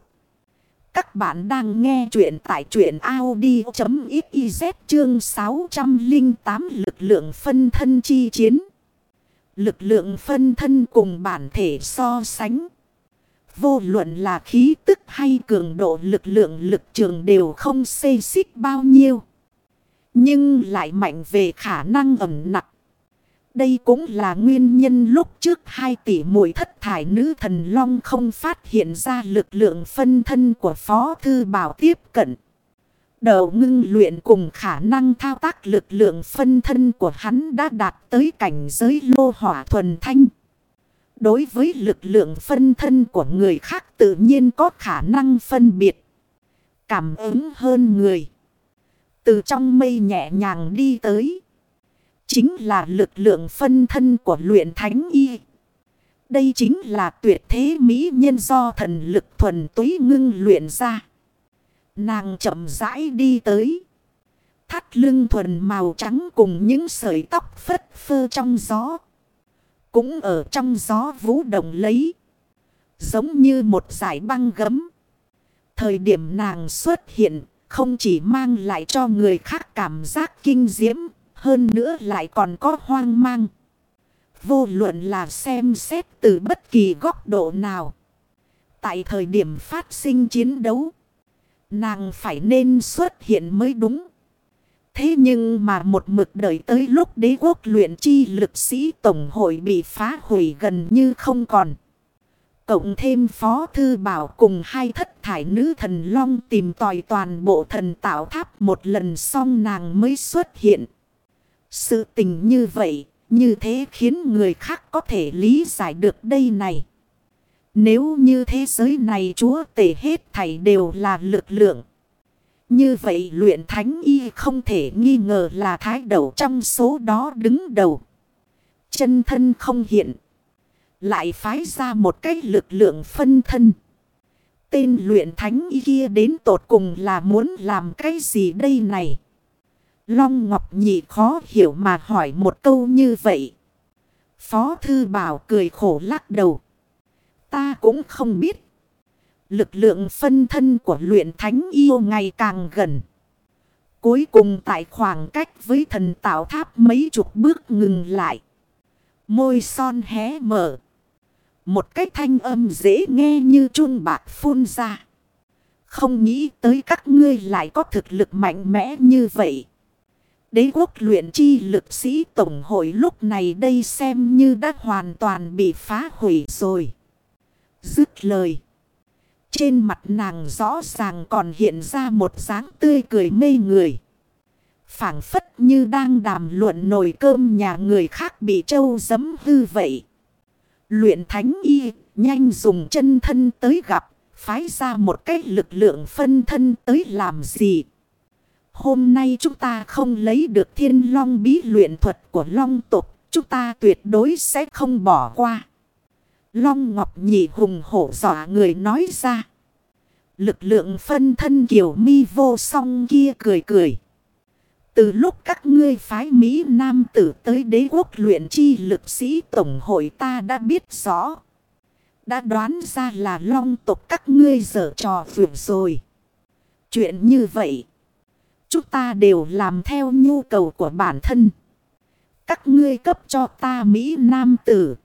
Các bạn đang nghe chuyện tại chuyện Audi.xyz chương 608 lực lượng phân thân chi chiến. Lực lượng phân thân cùng bản thể so sánh. Vô luận là khí tức hay cường độ lực lượng lực trường đều không xê xích bao nhiêu. Nhưng lại mạnh về khả năng ẩm nặng. Đây cũng là nguyên nhân lúc trước hai tỷ mũi thất thải nữ thần long không phát hiện ra lực lượng phân thân của Phó Thư Bảo tiếp cận. Đầu ngưng luyện cùng khả năng thao tác lực lượng phân thân của hắn đã đạt tới cảnh giới lô hỏa thuần thanh. Đối với lực lượng phân thân của người khác tự nhiên có khả năng phân biệt. Cảm ứng hơn người. Từ trong mây nhẹ nhàng đi tới. Chính là lực lượng phân thân của luyện thánh y. Đây chính là tuyệt thế mỹ nhân do thần lực thuần túy ngưng luyện ra. Nàng chậm rãi đi tới. Thắt lưng thuần màu trắng cùng những sợi tóc phất phơ trong gió. Cũng ở trong gió vũ động lấy. Giống như một giải băng gấm. Thời điểm nàng xuất hiện không chỉ mang lại cho người khác cảm giác kinh diễm, hơn nữa lại còn có hoang mang. Vô luận là xem xét từ bất kỳ góc độ nào. Tại thời điểm phát sinh chiến đấu, nàng phải nên xuất hiện mới đúng. Thế nhưng mà một mực đợi tới lúc đế quốc luyện chi lực sĩ tổng hội bị phá hủy gần như không còn. Cộng thêm phó thư bảo cùng hai thất thải nữ thần long tìm tòi toàn bộ thần tạo tháp một lần xong nàng mới xuất hiện. Sự tình như vậy, như thế khiến người khác có thể lý giải được đây này. Nếu như thế giới này chúa tể hết thảy đều là lực lượng. Như vậy luyện thánh y không thể nghi ngờ là thái đầu trong số đó đứng đầu. Chân thân không hiện. Lại phái ra một cái lực lượng phân thân. Tên luyện thánh y kia đến tột cùng là muốn làm cái gì đây này? Long Ngọc Nhị khó hiểu mà hỏi một câu như vậy. Phó Thư Bảo cười khổ lắc đầu. Ta cũng không biết. Lực lượng phân thân của luyện thánh yêu ngày càng gần. Cuối cùng tại khoảng cách với thần tạo tháp mấy chục bước ngừng lại. Môi son hé mở. Một cái thanh âm dễ nghe như chun bạc phun ra. Không nghĩ tới các ngươi lại có thực lực mạnh mẽ như vậy. Đế quốc luyện chi lực sĩ tổng hội lúc này đây xem như đã hoàn toàn bị phá hủy rồi. Dứt lời. Trên mặt nàng rõ ràng còn hiện ra một dáng tươi cười mê người. phảng phất như đang đàm luận nồi cơm nhà người khác bị trâu giấm hư vậy. Luyện thánh y, nhanh dùng chân thân tới gặp, phái ra một cái lực lượng phân thân tới làm gì. Hôm nay chúng ta không lấy được thiên long bí luyện thuật của long tục, chúng ta tuyệt đối sẽ không bỏ qua. Long Ngọc Nhị hùng hổ dọa người nói ra. Lực lượng phân thân kiểu mi vô song kia cười cười. Từ lúc các ngươi phái Mỹ Nam tử tới đế quốc luyện chi lực sĩ tổng hội ta đã biết rõ. Đã đoán ra là long tục các ngươi dở trò vượt rồi. Chuyện như vậy. Chúng ta đều làm theo nhu cầu của bản thân. Các ngươi cấp cho ta Mỹ Nam tử.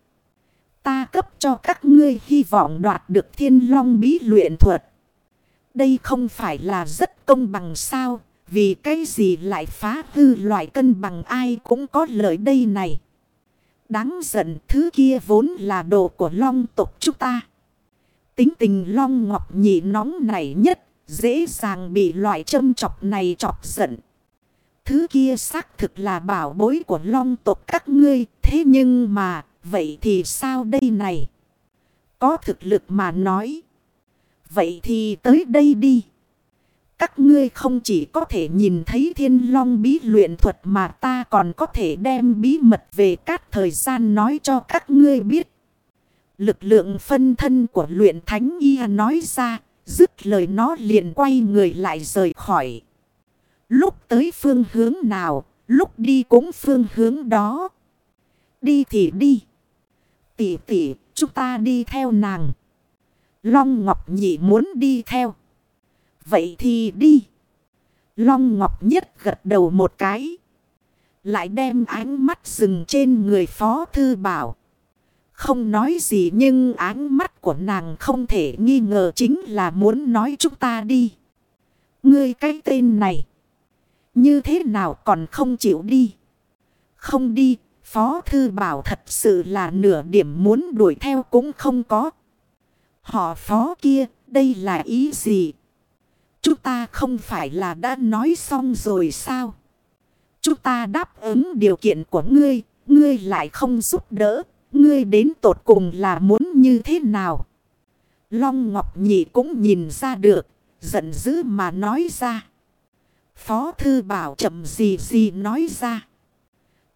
Ta cấp cho các ngươi hy vọng đoạt được thiên long bí luyện thuật. Đây không phải là rất công bằng sao. Vì cái gì lại phá hư loại cân bằng ai cũng có lợi đây này. Đáng giận thứ kia vốn là đồ của long tộc chúng ta. Tính tình long ngọc nhị nóng này nhất. Dễ dàng bị loại châm chọc này chọc giận. Thứ kia xác thực là bảo bối của long tộc các ngươi. Thế nhưng mà, vậy thì sao đây này? Có thực lực mà nói. Vậy thì tới đây đi. Các ngươi không chỉ có thể nhìn thấy thiên long bí luyện thuật mà ta còn có thể đem bí mật về các thời gian nói cho các ngươi biết. Lực lượng phân thân của luyện thánh y nói ra, dứt lời nó liền quay người lại rời khỏi. Lúc tới phương hướng nào, lúc đi cũng phương hướng đó. Đi thì đi. Tỷ tỷ, chúng ta đi theo nàng. Long Ngọc Nhị muốn đi theo. Vậy thì đi. Long Ngọc Nhất gật đầu một cái. Lại đem ánh mắt dừng trên người Phó Thư Bảo. Không nói gì nhưng ánh mắt của nàng không thể nghi ngờ chính là muốn nói chúng ta đi. Ngươi cái tên này. Như thế nào còn không chịu đi. Không đi. Phó Thư Bảo thật sự là nửa điểm muốn đuổi theo cũng không có. Họ phó kia, đây là ý gì? Chúng ta không phải là đã nói xong rồi sao? Chúng ta đáp ứng điều kiện của ngươi, ngươi lại không giúp đỡ, ngươi đến tột cùng là muốn như thế nào? Long Ngọc Nhị cũng nhìn ra được, giận dữ mà nói ra. Phó Thư Bảo chậm gì gì nói ra.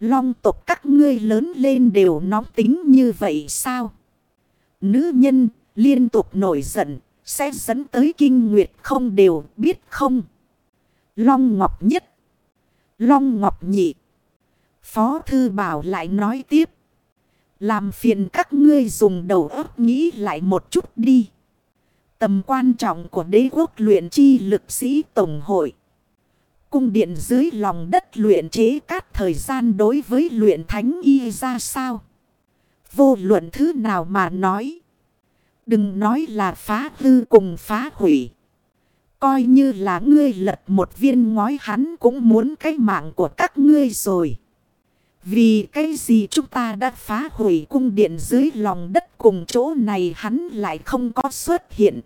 Long tộc các ngươi lớn lên đều nóng tính như vậy sao? Nữ nhân liên tục nổi giận, sẽ dẫn tới kinh nguyệt không đều biết không. Long Ngọc Nhất. Long Ngọc Nhị. Phó Thư Bảo lại nói tiếp. Làm phiền các ngươi dùng đầu óc nghĩ lại một chút đi. Tầm quan trọng của đế quốc luyện chi lực sĩ Tổng hội. Cung điện dưới lòng đất luyện chế cát thời gian đối với luyện thánh y ra sao? Vô luận thứ nào mà nói. Đừng nói là phá hư cùng phá hủy. Coi như là ngươi lật một viên ngói hắn cũng muốn cái mạng của các ngươi rồi. Vì cái gì chúng ta đã phá hủy cung điện dưới lòng đất cùng chỗ này hắn lại không có xuất hiện.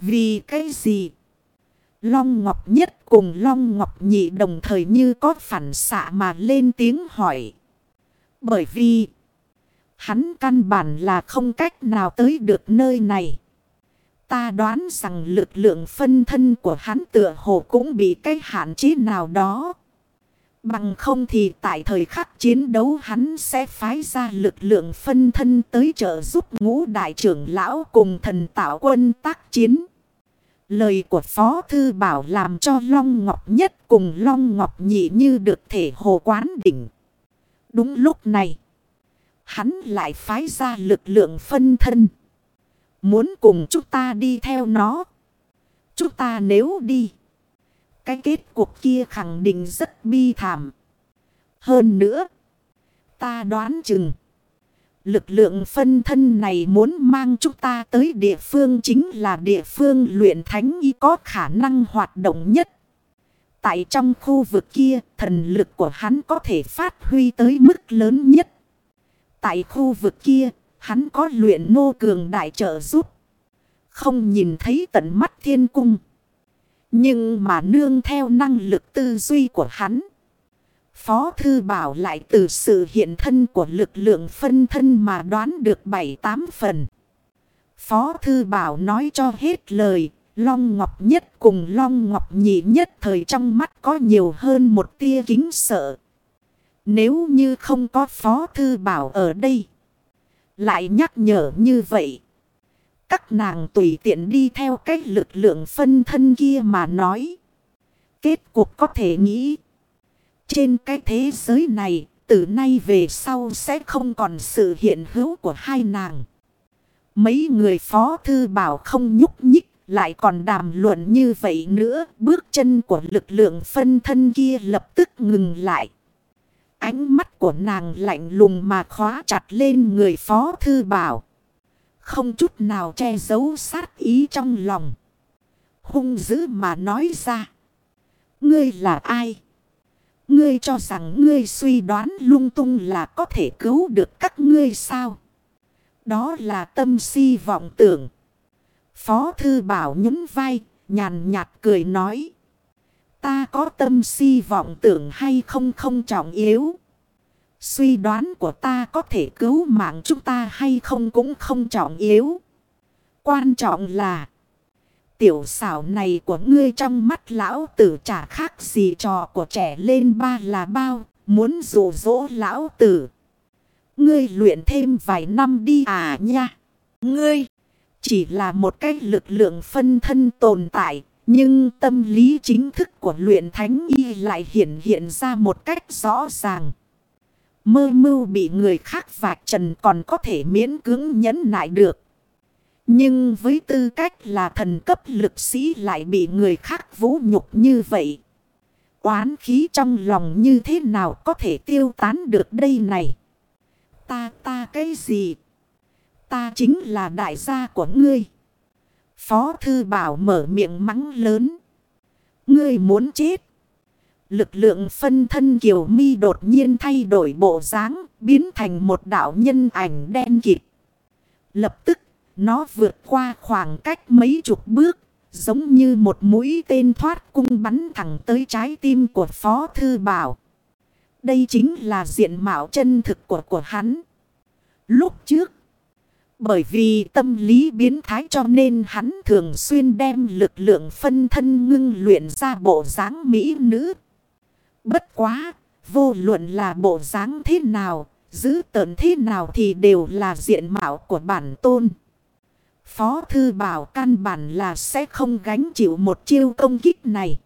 Vì cái gì? Long Ngọc Nhất cùng Long Ngọc Nhị đồng thời như có phản xạ mà lên tiếng hỏi. Bởi vì, Hắn căn bản là không cách nào tới được nơi này. Ta đoán rằng lực lượng phân thân của hắn tựa hồ cũng bị cái hạn chế nào đó. Bằng không thì tại thời khắc chiến đấu hắn sẽ phái ra lực lượng phân thân tới trợ giúp ngũ đại trưởng lão cùng thần tạo quân tác chiến. Lời của Phó Thư Bảo làm cho Long Ngọc Nhất cùng Long Ngọc Nhị như được thể hồ quán đỉnh. Đúng lúc này, hắn lại phái ra lực lượng phân thân. Muốn cùng chúng ta đi theo nó. Chúng ta nếu đi, cái kết cuộc kia khẳng định rất bi thảm. Hơn nữa, ta đoán chừng. Lực lượng phân thân này muốn mang chúng ta tới địa phương chính là địa phương luyện thánh y có khả năng hoạt động nhất. Tại trong khu vực kia, thần lực của hắn có thể phát huy tới mức lớn nhất. Tại khu vực kia, hắn có luyện nô cường đại trợ giúp. Không nhìn thấy tận mắt thiên cung. Nhưng mà nương theo năng lực tư duy của hắn. Phó Thư Bảo lại từ sự hiện thân của lực lượng phân thân mà đoán được 7-8 phần. Phó Thư Bảo nói cho hết lời, Long Ngọc Nhất cùng Long Ngọc Nhị Nhất thời trong mắt có nhiều hơn một tia kính sợ. Nếu như không có Phó Thư Bảo ở đây, lại nhắc nhở như vậy. Các nàng tùy tiện đi theo cách lực lượng phân thân kia mà nói. Kết cục có thể nghĩ. Trên cái thế giới này, từ nay về sau sẽ không còn sự hiện hữu của hai nàng. Mấy người phó thư bảo không nhúc nhích, lại còn đàm luận như vậy nữa. Bước chân của lực lượng phân thân kia lập tức ngừng lại. Ánh mắt của nàng lạnh lùng mà khóa chặt lên người phó thư bảo. Không chút nào che giấu sát ý trong lòng. Hung dữ mà nói ra. Ngươi là ai? Ngươi cho rằng ngươi suy đoán lung tung là có thể cứu được các ngươi sao? Đó là tâm si vọng tưởng. Phó thư bảo nhún vai, nhàn nhạt cười nói. Ta có tâm si vọng tưởng hay không không trọng yếu. Suy đoán của ta có thể cứu mạng chúng ta hay không cũng không trọng yếu. Quan trọng là Tiểu xảo này của ngươi trong mắt lão tử chả khác gì trò của trẻ lên ba là bao, muốn dụ dỗ lão tử. Ngươi luyện thêm vài năm đi à nha. Ngươi chỉ là một cái lực lượng phân thân tồn tại, nhưng tâm lý chính thức của luyện thánh y lại hiện hiện ra một cách rõ ràng. Mơ mưu bị người khác vạch trần còn có thể miễn cưỡng nhẫn nại được. Nhưng với tư cách là thần cấp lực sĩ lại bị người khác vũ nhục như vậy. Oán khí trong lòng như thế nào có thể tiêu tán được đây này? Ta ta cái gì? Ta chính là đại gia của ngươi. Phó thư bảo mở miệng mắng lớn. Ngươi muốn chết. Lực lượng phân thân kiều mi đột nhiên thay đổi bộ dáng, biến thành một đạo nhân ảnh đen kịt. Lập tức nó vượt qua khoảng cách mấy chục bước. Giống như một mũi tên thoát cung bắn thẳng tới trái tim của Phó Thư Bảo. Đây chính là diện mạo chân thực của của hắn. Lúc trước, bởi vì tâm lý biến thái cho nên hắn thường xuyên đem lực lượng phân thân ngưng luyện ra bộ dáng mỹ nữ. Bất quá, vô luận là bộ dáng thế nào, giữ tợn thế nào thì đều là diện mạo của bản tôn. Phó Thư Bảo căn bản là sẽ không gánh chịu một chiêu công kích này.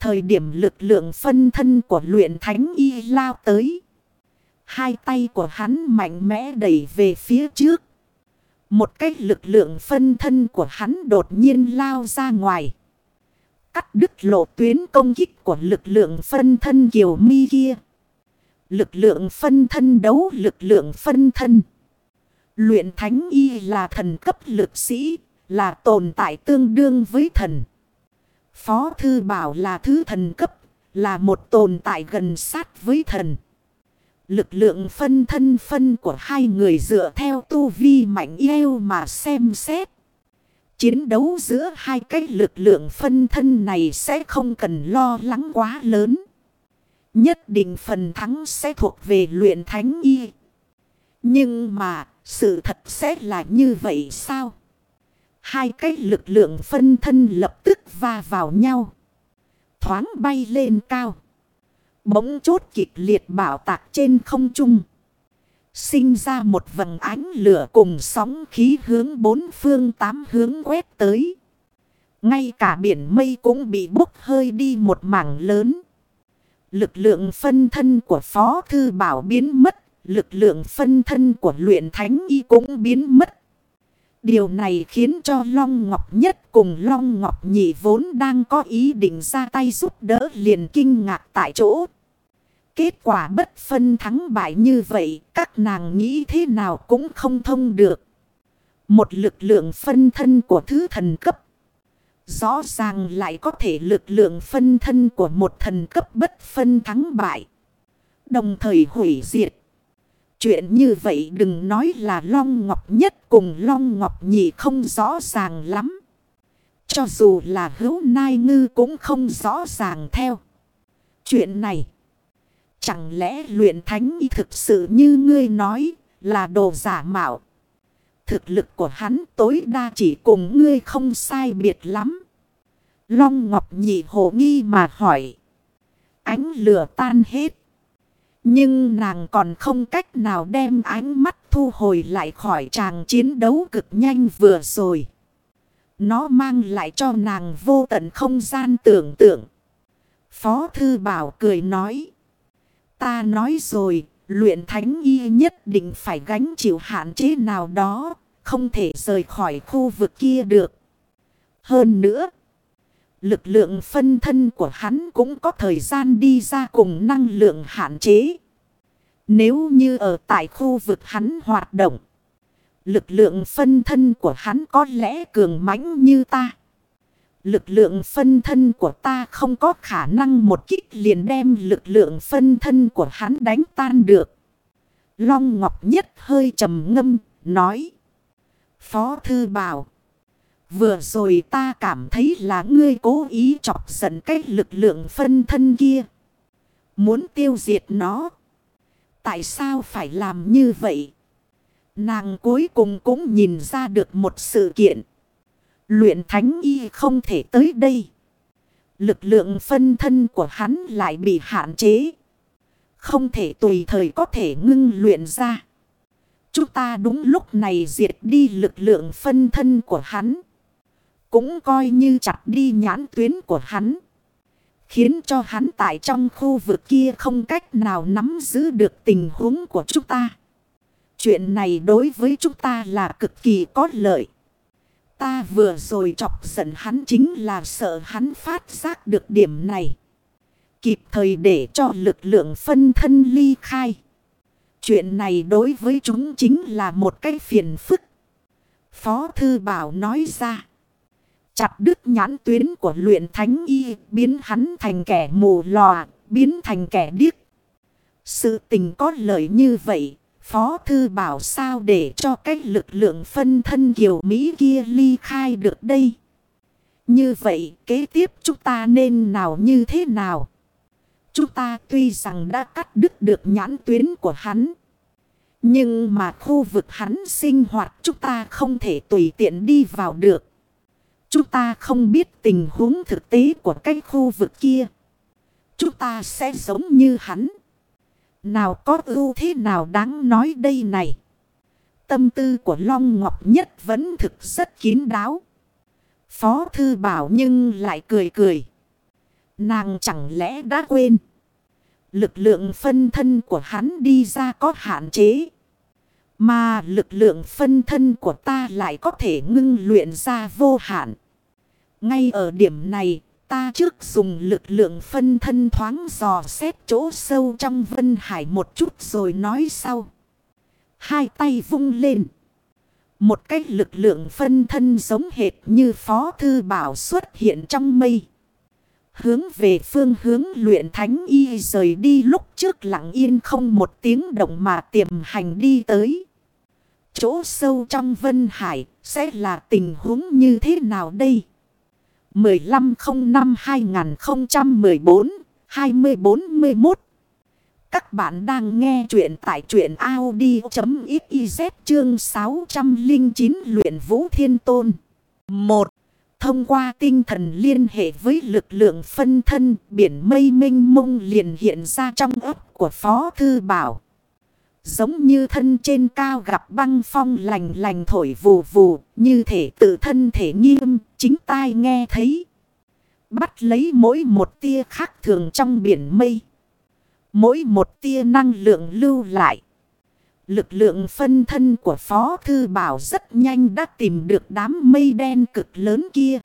Thời điểm lực lượng phân thân của luyện thánh y lao tới. Hai tay của hắn mạnh mẽ đẩy về phía trước. Một cách lực lượng phân thân của hắn đột nhiên lao ra ngoài. Cắt đứt lộ tuyến công kích của lực lượng phân thân kiều mi kia. Lực lượng phân thân đấu lực lượng phân thân. Luyện thánh y là thần cấp lực sĩ, là tồn tại tương đương với thần. Phó thư bảo là thứ thần cấp, là một tồn tại gần sát với thần. Lực lượng phân thân phân của hai người dựa theo tu vi mạnh yêu mà xem xét. Chiến đấu giữa hai cái lực lượng phân thân này sẽ không cần lo lắng quá lớn. Nhất định phần thắng sẽ thuộc về luyện thánh y. Nhưng mà sự thật sẽ là như vậy sao? Hai cái lực lượng phân thân lập tức va vào nhau. Thoáng bay lên cao. Bỗng chốt kịch liệt bảo tạc trên không trung. Sinh ra một vầng ánh lửa cùng sóng khí hướng bốn phương tám hướng quét tới. Ngay cả biển mây cũng bị bốc hơi đi một mảng lớn. Lực lượng phân thân của Phó Thư Bảo biến mất. Lực lượng phân thân của luyện thánh y cũng biến mất. Điều này khiến cho Long Ngọc Nhất cùng Long Ngọc Nhị vốn đang có ý định ra tay giúp đỡ liền kinh ngạc tại chỗ. Kết quả bất phân thắng bại như vậy, các nàng nghĩ thế nào cũng không thông được. Một lực lượng phân thân của thứ thần cấp. Rõ ràng lại có thể lực lượng phân thân của một thần cấp bất phân thắng bại. Đồng thời hủy diệt. Chuyện như vậy đừng nói là Long Ngọc Nhất cùng Long Ngọc Nhị không rõ ràng lắm. Cho dù là hữu nai ngư cũng không rõ ràng theo. Chuyện này. Chẳng lẽ luyện thánh y thực sự như ngươi nói là đồ giả mạo. Thực lực của hắn tối đa chỉ cùng ngươi không sai biệt lắm. Long Ngọc nhị hồ nghi mà hỏi. Ánh lửa tan hết. Nhưng nàng còn không cách nào đem ánh mắt thu hồi lại khỏi chàng chiến đấu cực nhanh vừa rồi. Nó mang lại cho nàng vô tận không gian tưởng tượng. Phó Thư Bảo cười nói. Ta nói rồi, luyện thánh y nhất định phải gánh chịu hạn chế nào đó, không thể rời khỏi khu vực kia được. Hơn nữa, lực lượng phân thân của hắn cũng có thời gian đi ra cùng năng lượng hạn chế. Nếu như ở tại khu vực hắn hoạt động, lực lượng phân thân của hắn có lẽ cường mãnh như ta. Lực lượng phân thân của ta không có khả năng một kích liền đem lực lượng phân thân của hắn đánh tan được. Long Ngọc Nhất hơi trầm ngâm, nói. Phó Thư Bảo. Vừa rồi ta cảm thấy là ngươi cố ý chọc giận cái lực lượng phân thân kia. Muốn tiêu diệt nó. Tại sao phải làm như vậy? Nàng cuối cùng cũng nhìn ra được một sự kiện. Luyện thánh y không thể tới đây. Lực lượng phân thân của hắn lại bị hạn chế. Không thể tùy thời có thể ngưng luyện ra. Chúng ta đúng lúc này diệt đi lực lượng phân thân của hắn. Cũng coi như chặt đi nhãn tuyến của hắn. Khiến cho hắn tại trong khu vực kia không cách nào nắm giữ được tình huống của chúng ta. Chuyện này đối với chúng ta là cực kỳ có lợi. Ta vừa rồi chọc giận hắn chính là sợ hắn phát giác được điểm này. Kịp thời để cho lực lượng phân thân ly khai. Chuyện này đối với chúng chính là một cái phiền phức. Phó Thư Bảo nói ra. Chặt đứt nhãn tuyến của luyện thánh y biến hắn thành kẻ mù lòa, biến thành kẻ điếc. Sự tình có lợi như vậy Phó Thư bảo sao để cho cái lực lượng phân thân kiều Mỹ kia ly khai được đây. Như vậy kế tiếp chúng ta nên nào như thế nào? Chúng ta tuy rằng đã cắt đứt được nhãn tuyến của hắn. Nhưng mà khu vực hắn sinh hoạt chúng ta không thể tùy tiện đi vào được. Chúng ta không biết tình huống thực tế của cái khu vực kia. Chúng ta sẽ giống như hắn. Nào có ưu thế nào đáng nói đây này. Tâm tư của Long Ngọc Nhất vẫn thực rất kín đáo. Phó Thư Bảo nhưng lại cười cười. Nàng chẳng lẽ đã quên. Lực lượng phân thân của hắn đi ra có hạn chế. Mà lực lượng phân thân của ta lại có thể ngưng luyện ra vô hạn. Ngay ở điểm này, Ta trước dùng lực lượng phân thân thoáng dò xét chỗ sâu trong vân hải một chút rồi nói sau. Hai tay vung lên. Một cái lực lượng phân thân giống hệt như phó thư bảo xuất hiện trong mây. Hướng về phương hướng luyện thánh y rời đi lúc trước lặng yên không một tiếng động mà tiềm hành đi tới. Chỗ sâu trong vân hải sẽ là tình huống như thế nào đây? 1505-2014-2041 Các bạn đang nghe chuyện tại chuyện Audi.xyz chương 609 luyện vũ thiên tôn. 1. Thông qua tinh thần liên hệ với lực lượng phân thân, biển mây minh mông liền hiện ra trong ấp của Phó Thư Bảo. Giống như thân trên cao gặp băng phong lành lành thổi vù vù, như thể tự thân thể nghiêm, chính tai nghe thấy. Bắt lấy mỗi một tia khác thường trong biển mây. Mỗi một tia năng lượng lưu lại. Lực lượng phân thân của Phó Thư Bảo rất nhanh đã tìm được đám mây đen cực lớn kia.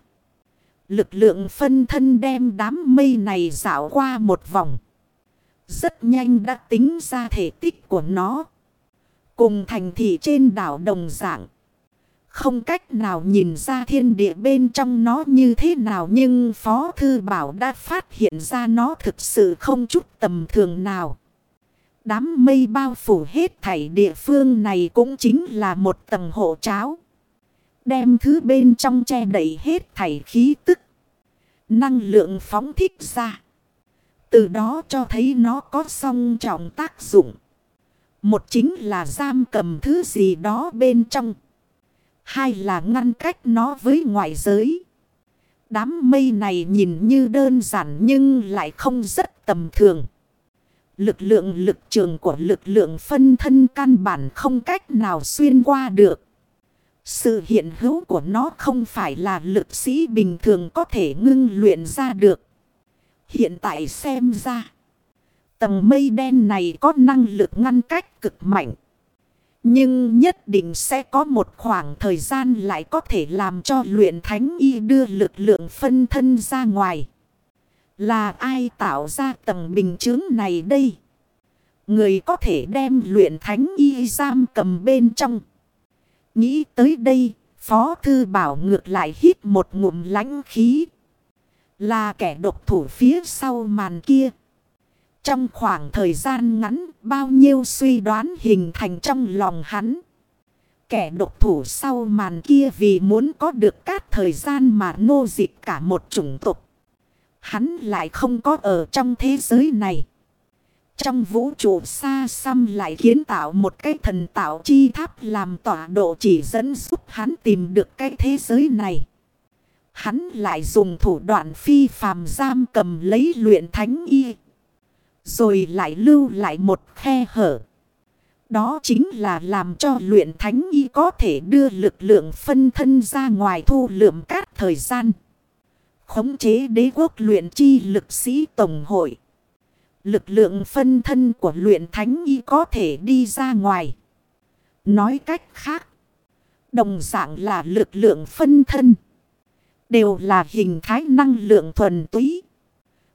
Lực lượng phân thân đem đám mây này dạo qua một vòng. Rất nhanh đã tính ra thể tích của nó. Cùng thành thị trên đảo đồng dạng. Không cách nào nhìn ra thiên địa bên trong nó như thế nào nhưng Phó Thư Bảo đã phát hiện ra nó thực sự không chút tầm thường nào. Đám mây bao phủ hết thảy địa phương này cũng chính là một tầng hộ cháo. Đem thứ bên trong che đẩy hết thảy khí tức. Năng lượng phóng thích ra. Từ đó cho thấy nó có song trọng tác dụng. Một chính là giam cầm thứ gì đó bên trong. Hai là ngăn cách nó với ngoại giới. Đám mây này nhìn như đơn giản nhưng lại không rất tầm thường. Lực lượng lực trường của lực lượng phân thân căn bản không cách nào xuyên qua được. Sự hiện hữu của nó không phải là lực sĩ bình thường có thể ngưng luyện ra được. Hiện tại xem ra. Tầng mây đen này có năng lực ngăn cách cực mạnh. Nhưng nhất định sẽ có một khoảng thời gian lại có thể làm cho luyện thánh y đưa lực lượng phân thân ra ngoài. Là ai tạo ra tầng bình chứng này đây? Người có thể đem luyện thánh y giam cầm bên trong. Nghĩ tới đây, Phó Thư Bảo ngược lại hít một ngụm lánh khí. Là kẻ độc thủ phía sau màn kia. Trong khoảng thời gian ngắn, bao nhiêu suy đoán hình thành trong lòng hắn. Kẻ độc thủ sau màn kia vì muốn có được các thời gian mà nô dịch cả một chủng tộc. Hắn lại không có ở trong thế giới này. Trong vũ trụ xa xăm lại kiến tạo một cái thần tạo chi tháp làm tọa độ chỉ dẫn giúp hắn tìm được cái thế giới này. Hắn lại dùng thủ đoạn phi phàm giam cầm lấy luyện thánh y. Rồi lại lưu lại một khe hở. Đó chính là làm cho luyện thánh y có thể đưa lực lượng phân thân ra ngoài thu lượm các thời gian. Khống chế đế quốc luyện chi lực sĩ tổng hội. Lực lượng phân thân của luyện thánh y có thể đi ra ngoài. Nói cách khác. Đồng dạng là lực lượng phân thân. Đều là hình thái năng lượng thuần túy.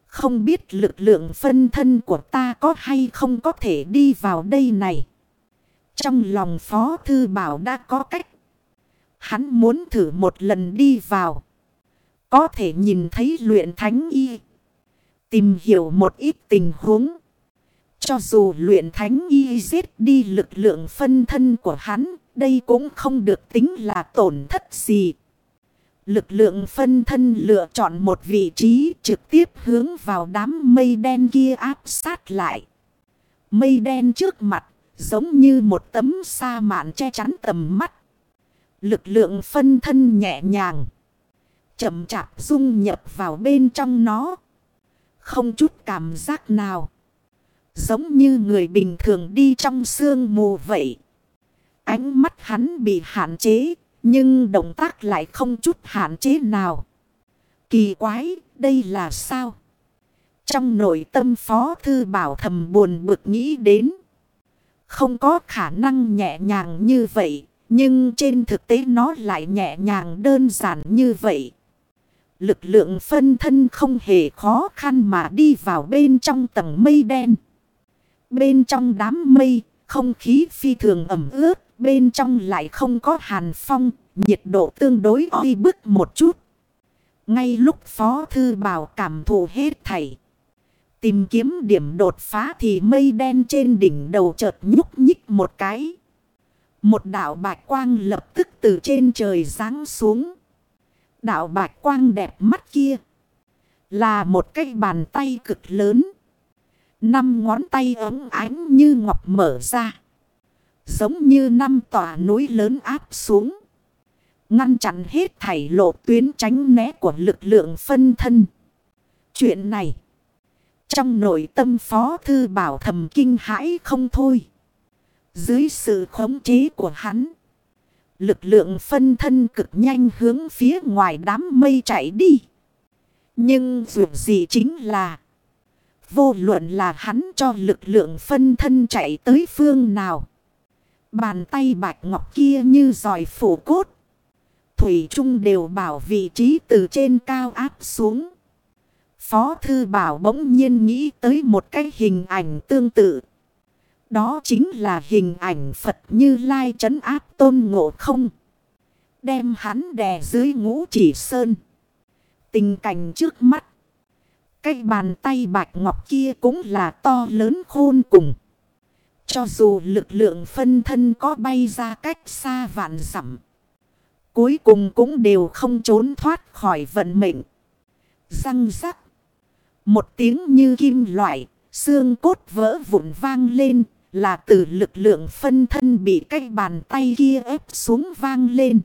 Không biết lực lượng phân thân của ta có hay không có thể đi vào đây này. Trong lòng Phó Thư Bảo đã có cách. Hắn muốn thử một lần đi vào. Có thể nhìn thấy luyện thánh y. Tìm hiểu một ít tình huống. Cho dù luyện thánh y giết đi lực lượng phân thân của hắn. Đây cũng không được tính là tổn thất gì. Lực lượng phân thân lựa chọn một vị trí trực tiếp hướng vào đám mây đen kia áp sát lại. Mây đen trước mặt, giống như một tấm sa mạn che chắn tầm mắt. Lực lượng phân thân nhẹ nhàng. Chậm chạp dung nhập vào bên trong nó. Không chút cảm giác nào. Giống như người bình thường đi trong sương mù vậy. Ánh mắt hắn bị hạn chế nhưng động tác lại không chút hạn chế nào. Kỳ quái, đây là sao? Trong nội tâm phó thư bảo thầm buồn bực nghĩ đến. Không có khả năng nhẹ nhàng như vậy. Nhưng trên thực tế nó lại nhẹ nhàng đơn giản như vậy. Lực lượng phân thân không hề khó khăn mà đi vào bên trong tầng mây đen. Bên trong đám mây, không khí phi thường ẩm ướt. Bên trong lại không có hàn phong, nhiệt độ tương đối oi bức một chút. Ngay lúc Phó Thư Bảo cảm thụ hết thảy. Tìm kiếm điểm đột phá thì mây đen trên đỉnh đầu chợt nhúc nhích một cái. Một đạo bạch quang lập tức từ trên trời ráng xuống. Đạo bạch quang đẹp mắt kia. Là một cái bàn tay cực lớn. Năm ngón tay ấm ánh như ngọc mở ra. Giống như năm tòa núi lớn áp xuống. Ngăn chặn hết thảy lộ tuyến tránh né của lực lượng phân thân. Chuyện này. Trong nội tâm phó thư bảo thầm kinh hãi không thôi. Dưới sự khống chế của hắn. Lực lượng phân thân cực nhanh hướng phía ngoài đám mây chạy đi. Nhưng dù gì chính là. Vô luận là hắn cho lực lượng phân thân chạy tới phương nào. Bàn tay bạch ngọc kia như giỏi phủ cốt. Thủy Trung đều bảo vị trí từ trên cao áp xuống. Phó Thư Bảo bỗng nhiên nghĩ tới một cái hình ảnh tương tự. Đó chính là hình ảnh Phật như Lai trấn áp tôn ngộ không. Đem hắn đè dưới ngũ chỉ sơn. Tình cảnh trước mắt. Cái bàn tay bạch ngọc kia cũng là to lớn khôn cùng. Cho dù lực lượng phân thân có bay ra cách xa vạn dặm Cuối cùng cũng đều không trốn thoát khỏi vận mệnh. Răng rắc. Một tiếng như kim loại, xương cốt vỡ vụn vang lên, là từ lực lượng phân thân bị cái bàn tay kia ép xuống vang lên.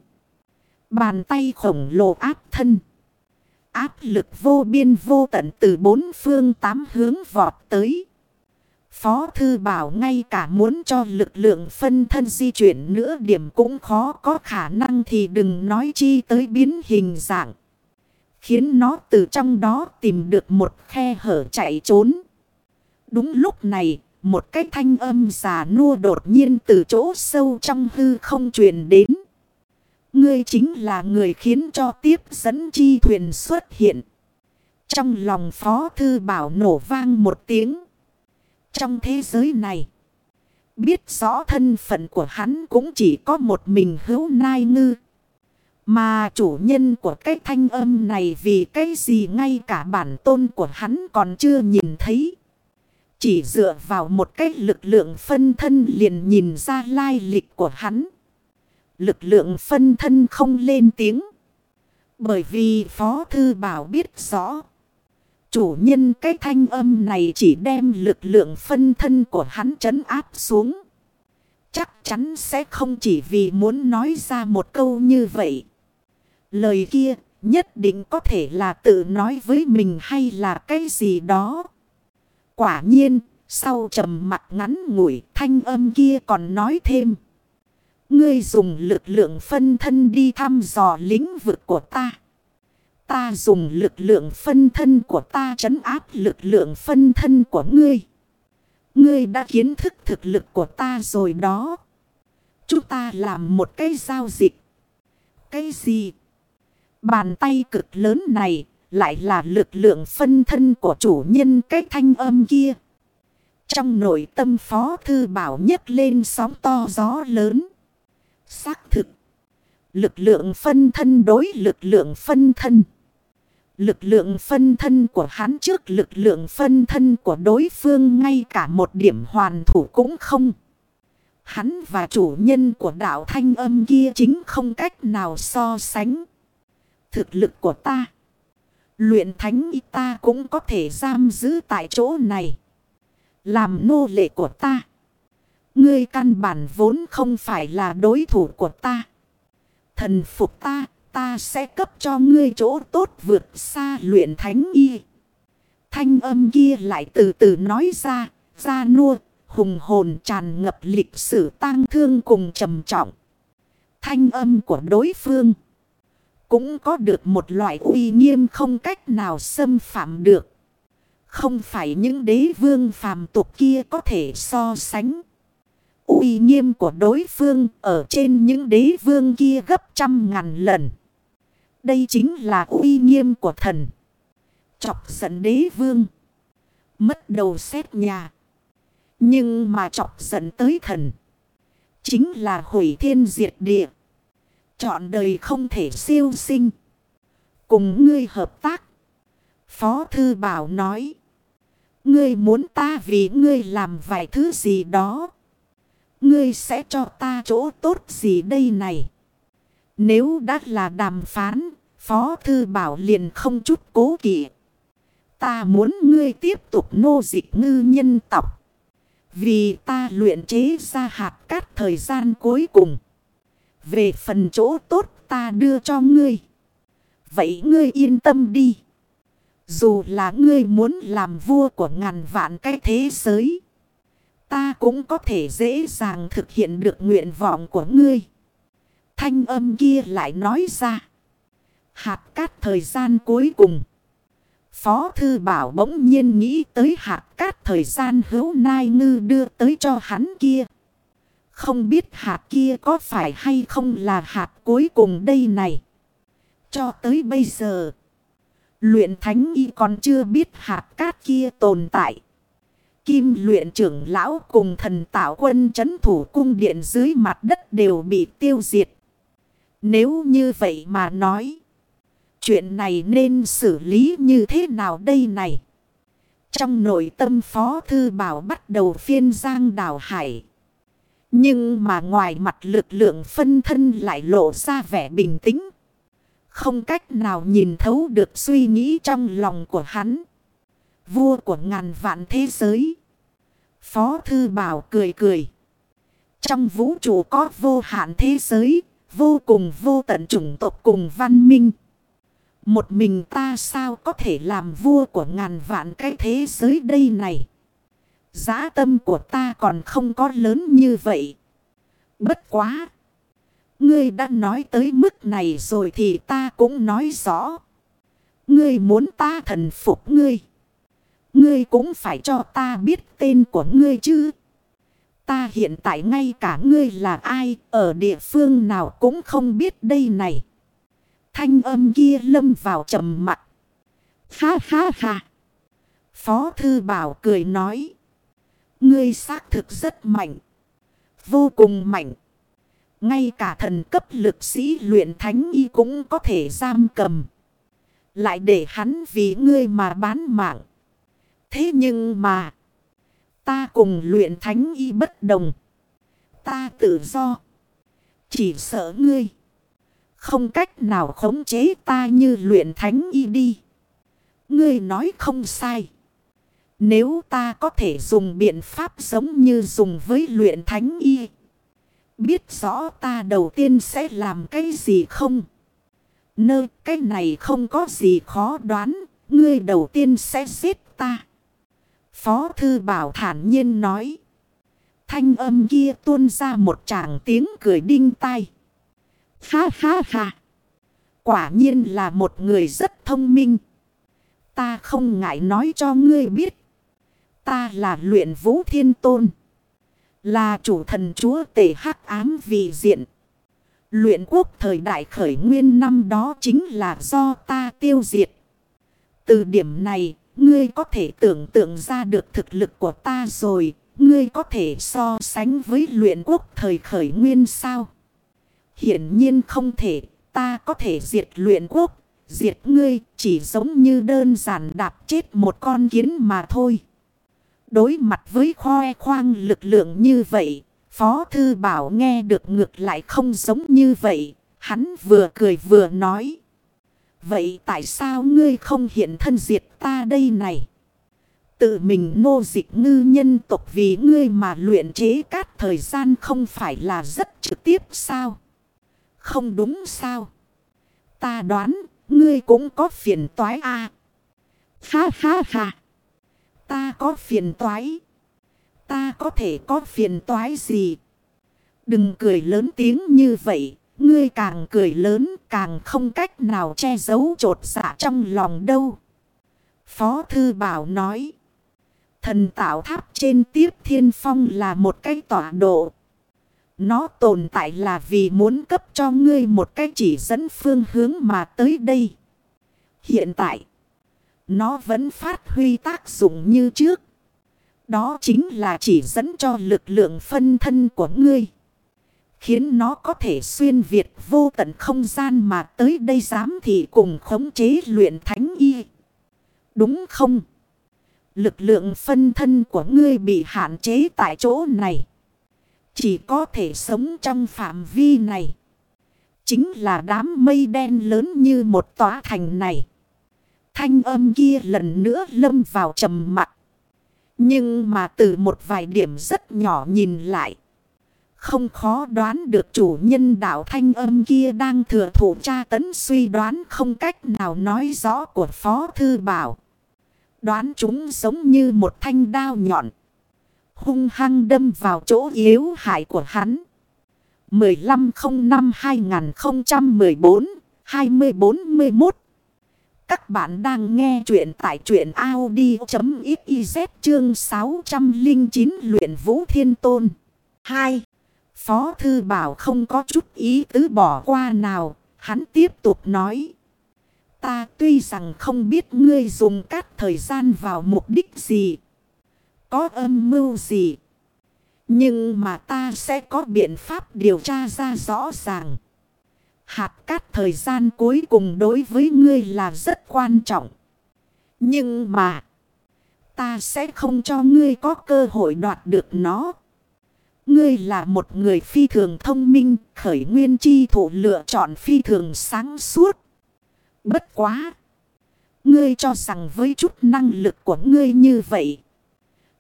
Bàn tay khổng lồ áp thân. Áp lực vô biên vô tận từ bốn phương tám hướng vọt tới. Phó Thư Bảo ngay cả muốn cho lực lượng phân thân di chuyển nữa điểm cũng khó có khả năng thì đừng nói chi tới biến hình dạng. Khiến nó từ trong đó tìm được một khe hở chạy trốn. Đúng lúc này, một cái thanh âm già nua đột nhiên từ chỗ sâu trong hư không truyền đến. Ngươi chính là người khiến cho tiếp dẫn chi thuyền xuất hiện. Trong lòng Phó Thư Bảo nổ vang một tiếng. Trong thế giới này, biết rõ thân phận của hắn cũng chỉ có một mình hữu nai ngư. Mà chủ nhân của cái thanh âm này vì cái gì ngay cả bản tôn của hắn còn chưa nhìn thấy. Chỉ dựa vào một cái lực lượng phân thân liền nhìn ra lai lịch của hắn. Lực lượng phân thân không lên tiếng. Bởi vì Phó Thư Bảo biết rõ. Chủ nhân cái thanh âm này chỉ đem lực lượng phân thân của hắn trấn áp xuống. Chắc chắn sẽ không chỉ vì muốn nói ra một câu như vậy. Lời kia nhất định có thể là tự nói với mình hay là cái gì đó. Quả nhiên, sau trầm mặt ngắn ngủi thanh âm kia còn nói thêm. Ngươi dùng lực lượng phân thân đi thăm dò lĩnh vực của ta. Ta dùng lực lượng phân thân của ta trấn áp lực lượng phân thân của ngươi. Ngươi đã kiến thức thực lực của ta rồi đó. Chúng ta làm một cái giao dịch. Cái gì? Bàn tay cực lớn này lại là lực lượng phân thân của chủ nhân cái thanh âm kia. Trong nội tâm phó thư bảo nhấc lên sóng to gió lớn. Xác thực. Lực lượng phân thân đối lực lượng phân thân. Lực lượng phân thân của hắn trước lực lượng phân thân của đối phương ngay cả một điểm hoàn thủ cũng không. Hắn và chủ nhân của đạo thanh âm kia chính không cách nào so sánh. Thực lực của ta. Luyện thánh y ta cũng có thể giam giữ tại chỗ này. Làm nô lệ của ta. Ngươi căn bản vốn không phải là đối thủ của ta. Thần phục ta Ta sẽ cấp cho ngươi chỗ tốt vượt xa luyện thánh y. Thanh âm kia lại từ từ nói ra, ra nua, hùng hồn tràn ngập lịch sử tang thương cùng trầm trọng. Thanh âm của đối phương cũng có được một loại uy nghiêm không cách nào xâm phạm được. Không phải những đế vương phàm tục kia có thể so sánh. uy nghiêm của đối phương ở trên những đế vương kia gấp trăm ngàn lần. Đây chính là uy nghiêm của thần. Chọc giận đế vương. Mất đầu xét nhà. Nhưng mà chọc giận tới thần. Chính là hủy thiên diệt địa. Chọn đời không thể siêu sinh. Cùng ngươi hợp tác. Phó Thư Bảo nói. Ngươi muốn ta vì ngươi làm vài thứ gì đó. Ngươi sẽ cho ta chỗ tốt gì đây này. Nếu đã là đàm phán, Phó Thư Bảo liền không chút cố kỵ. Ta muốn ngươi tiếp tục nô dịch ngư nhân tộc. Vì ta luyện chế ra hạt cát thời gian cuối cùng. Về phần chỗ tốt ta đưa cho ngươi. Vậy ngươi yên tâm đi. Dù là ngươi muốn làm vua của ngàn vạn cái thế giới. Ta cũng có thể dễ dàng thực hiện được nguyện vọng của ngươi. Thanh âm kia lại nói ra. Hạt cát thời gian cuối cùng. Phó thư bảo bỗng nhiên nghĩ tới hạt cát thời gian hữu nai ngư đưa tới cho hắn kia. Không biết hạt kia có phải hay không là hạt cuối cùng đây này. Cho tới bây giờ. Luyện thánh y còn chưa biết hạt cát kia tồn tại. Kim luyện trưởng lão cùng thần tạo quân chấn thủ cung điện dưới mặt đất đều bị tiêu diệt. Nếu như vậy mà nói. Chuyện này nên xử lý như thế nào đây này? Trong nội tâm Phó Thư Bảo bắt đầu phiên giang đảo hải. Nhưng mà ngoài mặt lực lượng phân thân lại lộ ra vẻ bình tĩnh. Không cách nào nhìn thấu được suy nghĩ trong lòng của hắn. Vua của ngàn vạn thế giới. Phó Thư Bảo cười cười. Trong vũ trụ có vô hạn thế giới, vô cùng vô tận chủng tộc cùng văn minh. Một mình ta sao có thể làm vua của ngàn vạn cái thế giới đây này. Giá tâm của ta còn không có lớn như vậy. Bất quá. Ngươi đã nói tới mức này rồi thì ta cũng nói rõ. Ngươi muốn ta thần phục ngươi. Ngươi cũng phải cho ta biết tên của ngươi chứ. Ta hiện tại ngay cả ngươi là ai, ở địa phương nào cũng không biết đây này. Thanh âm kia lâm vào trầm mặt. Ha ha ha. Phó thư bảo cười nói. Ngươi xác thực rất mạnh. Vô cùng mạnh. Ngay cả thần cấp lực sĩ luyện thánh y cũng có thể giam cầm. Lại để hắn vì ngươi mà bán mạng. Thế nhưng mà. Ta cùng luyện thánh y bất đồng. Ta tự do. Chỉ sợ ngươi. Không cách nào khống chế ta như luyện thánh y đi. Ngươi nói không sai. Nếu ta có thể dùng biện pháp giống như dùng với luyện thánh y. Biết rõ ta đầu tiên sẽ làm cái gì không? Nơi cái này không có gì khó đoán. Ngươi đầu tiên sẽ giết ta. Phó thư bảo thản nhiên nói. Thanh âm kia tuôn ra một tràng tiếng cười đinh tai. Ha ha ha. Quả nhiên là một người rất thông minh. Ta không ngại nói cho ngươi biết. Ta là luyện vũ thiên tôn. Là chủ thần chúa tể hắc ám vì diện. Luyện quốc thời đại khởi nguyên năm đó chính là do ta tiêu diệt. Từ điểm này, ngươi có thể tưởng tượng ra được thực lực của ta rồi. Ngươi có thể so sánh với luyện quốc thời khởi nguyên sao? Hiển nhiên không thể, ta có thể diệt luyện quốc, diệt ngươi chỉ giống như đơn giản đạp chết một con kiến mà thôi. Đối mặt với khoe khoang lực lượng như vậy, Phó Thư Bảo nghe được ngược lại không giống như vậy, hắn vừa cười vừa nói. Vậy tại sao ngươi không hiện thân diệt ta đây này? Tự mình nô dịch ngư nhân tộc vì ngươi mà luyện chế cát thời gian không phải là rất trực tiếp sao? Không đúng sao? Ta đoán, ngươi cũng có phiền toái a à? Ha ha ha! Ta có phiền toái. Ta có thể có phiền toái gì? Đừng cười lớn tiếng như vậy. Ngươi càng cười lớn càng không cách nào che giấu trột dạ trong lòng đâu. Phó Thư Bảo nói. Thần tạo tháp trên tiếp thiên phong là một cái tọa độ. Nó tồn tại là vì muốn cấp cho ngươi một cái chỉ dẫn phương hướng mà tới đây. Hiện tại, nó vẫn phát huy tác dụng như trước. Đó chính là chỉ dẫn cho lực lượng phân thân của ngươi. Khiến nó có thể xuyên Việt vô tận không gian mà tới đây dám thì cùng khống chế luyện thánh y. Đúng không? Lực lượng phân thân của ngươi bị hạn chế tại chỗ này. Chỉ có thể sống trong phạm vi này. Chính là đám mây đen lớn như một tòa thành này. Thanh âm kia lần nữa lâm vào trầm mặt. Nhưng mà từ một vài điểm rất nhỏ nhìn lại. Không khó đoán được chủ nhân đạo thanh âm kia đang thừa thủ tra tấn suy đoán không cách nào nói rõ của Phó Thư Bảo. Đoán chúng giống như một thanh đao nhọn. Hung hăng đâm vào chỗ yếu hại của hắn. 1505-2014-2041 Các bạn đang nghe chuyện tại chuyện Audi.xyz chương 609 luyện vũ thiên tôn. 2. Phó Thư Bảo không có chút ý tứ bỏ qua nào. Hắn tiếp tục nói. Ta tuy rằng không biết ngươi dùng các thời gian vào mục đích gì. Có âm mưu gì. Nhưng mà ta sẽ có biện pháp điều tra ra rõ ràng. Hạt cát thời gian cuối cùng đối với ngươi là rất quan trọng. Nhưng mà. Ta sẽ không cho ngươi có cơ hội đoạt được nó. Ngươi là một người phi thường thông minh, khởi nguyên chi thủ lựa chọn phi thường sáng suốt. Bất quá. Ngươi cho rằng với chút năng lực của ngươi như vậy.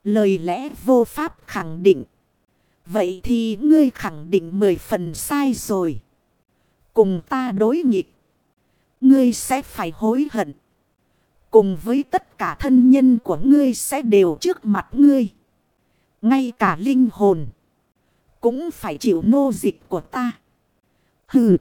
Lời lẽ vô pháp khẳng định. Vậy thì ngươi khẳng định mười phần sai rồi. Cùng ta đối nghịch. Ngươi sẽ phải hối hận. Cùng với tất cả thân nhân của ngươi sẽ đều trước mặt ngươi. Ngay cả linh hồn. Cũng phải chịu nô dịch của ta. Hừ.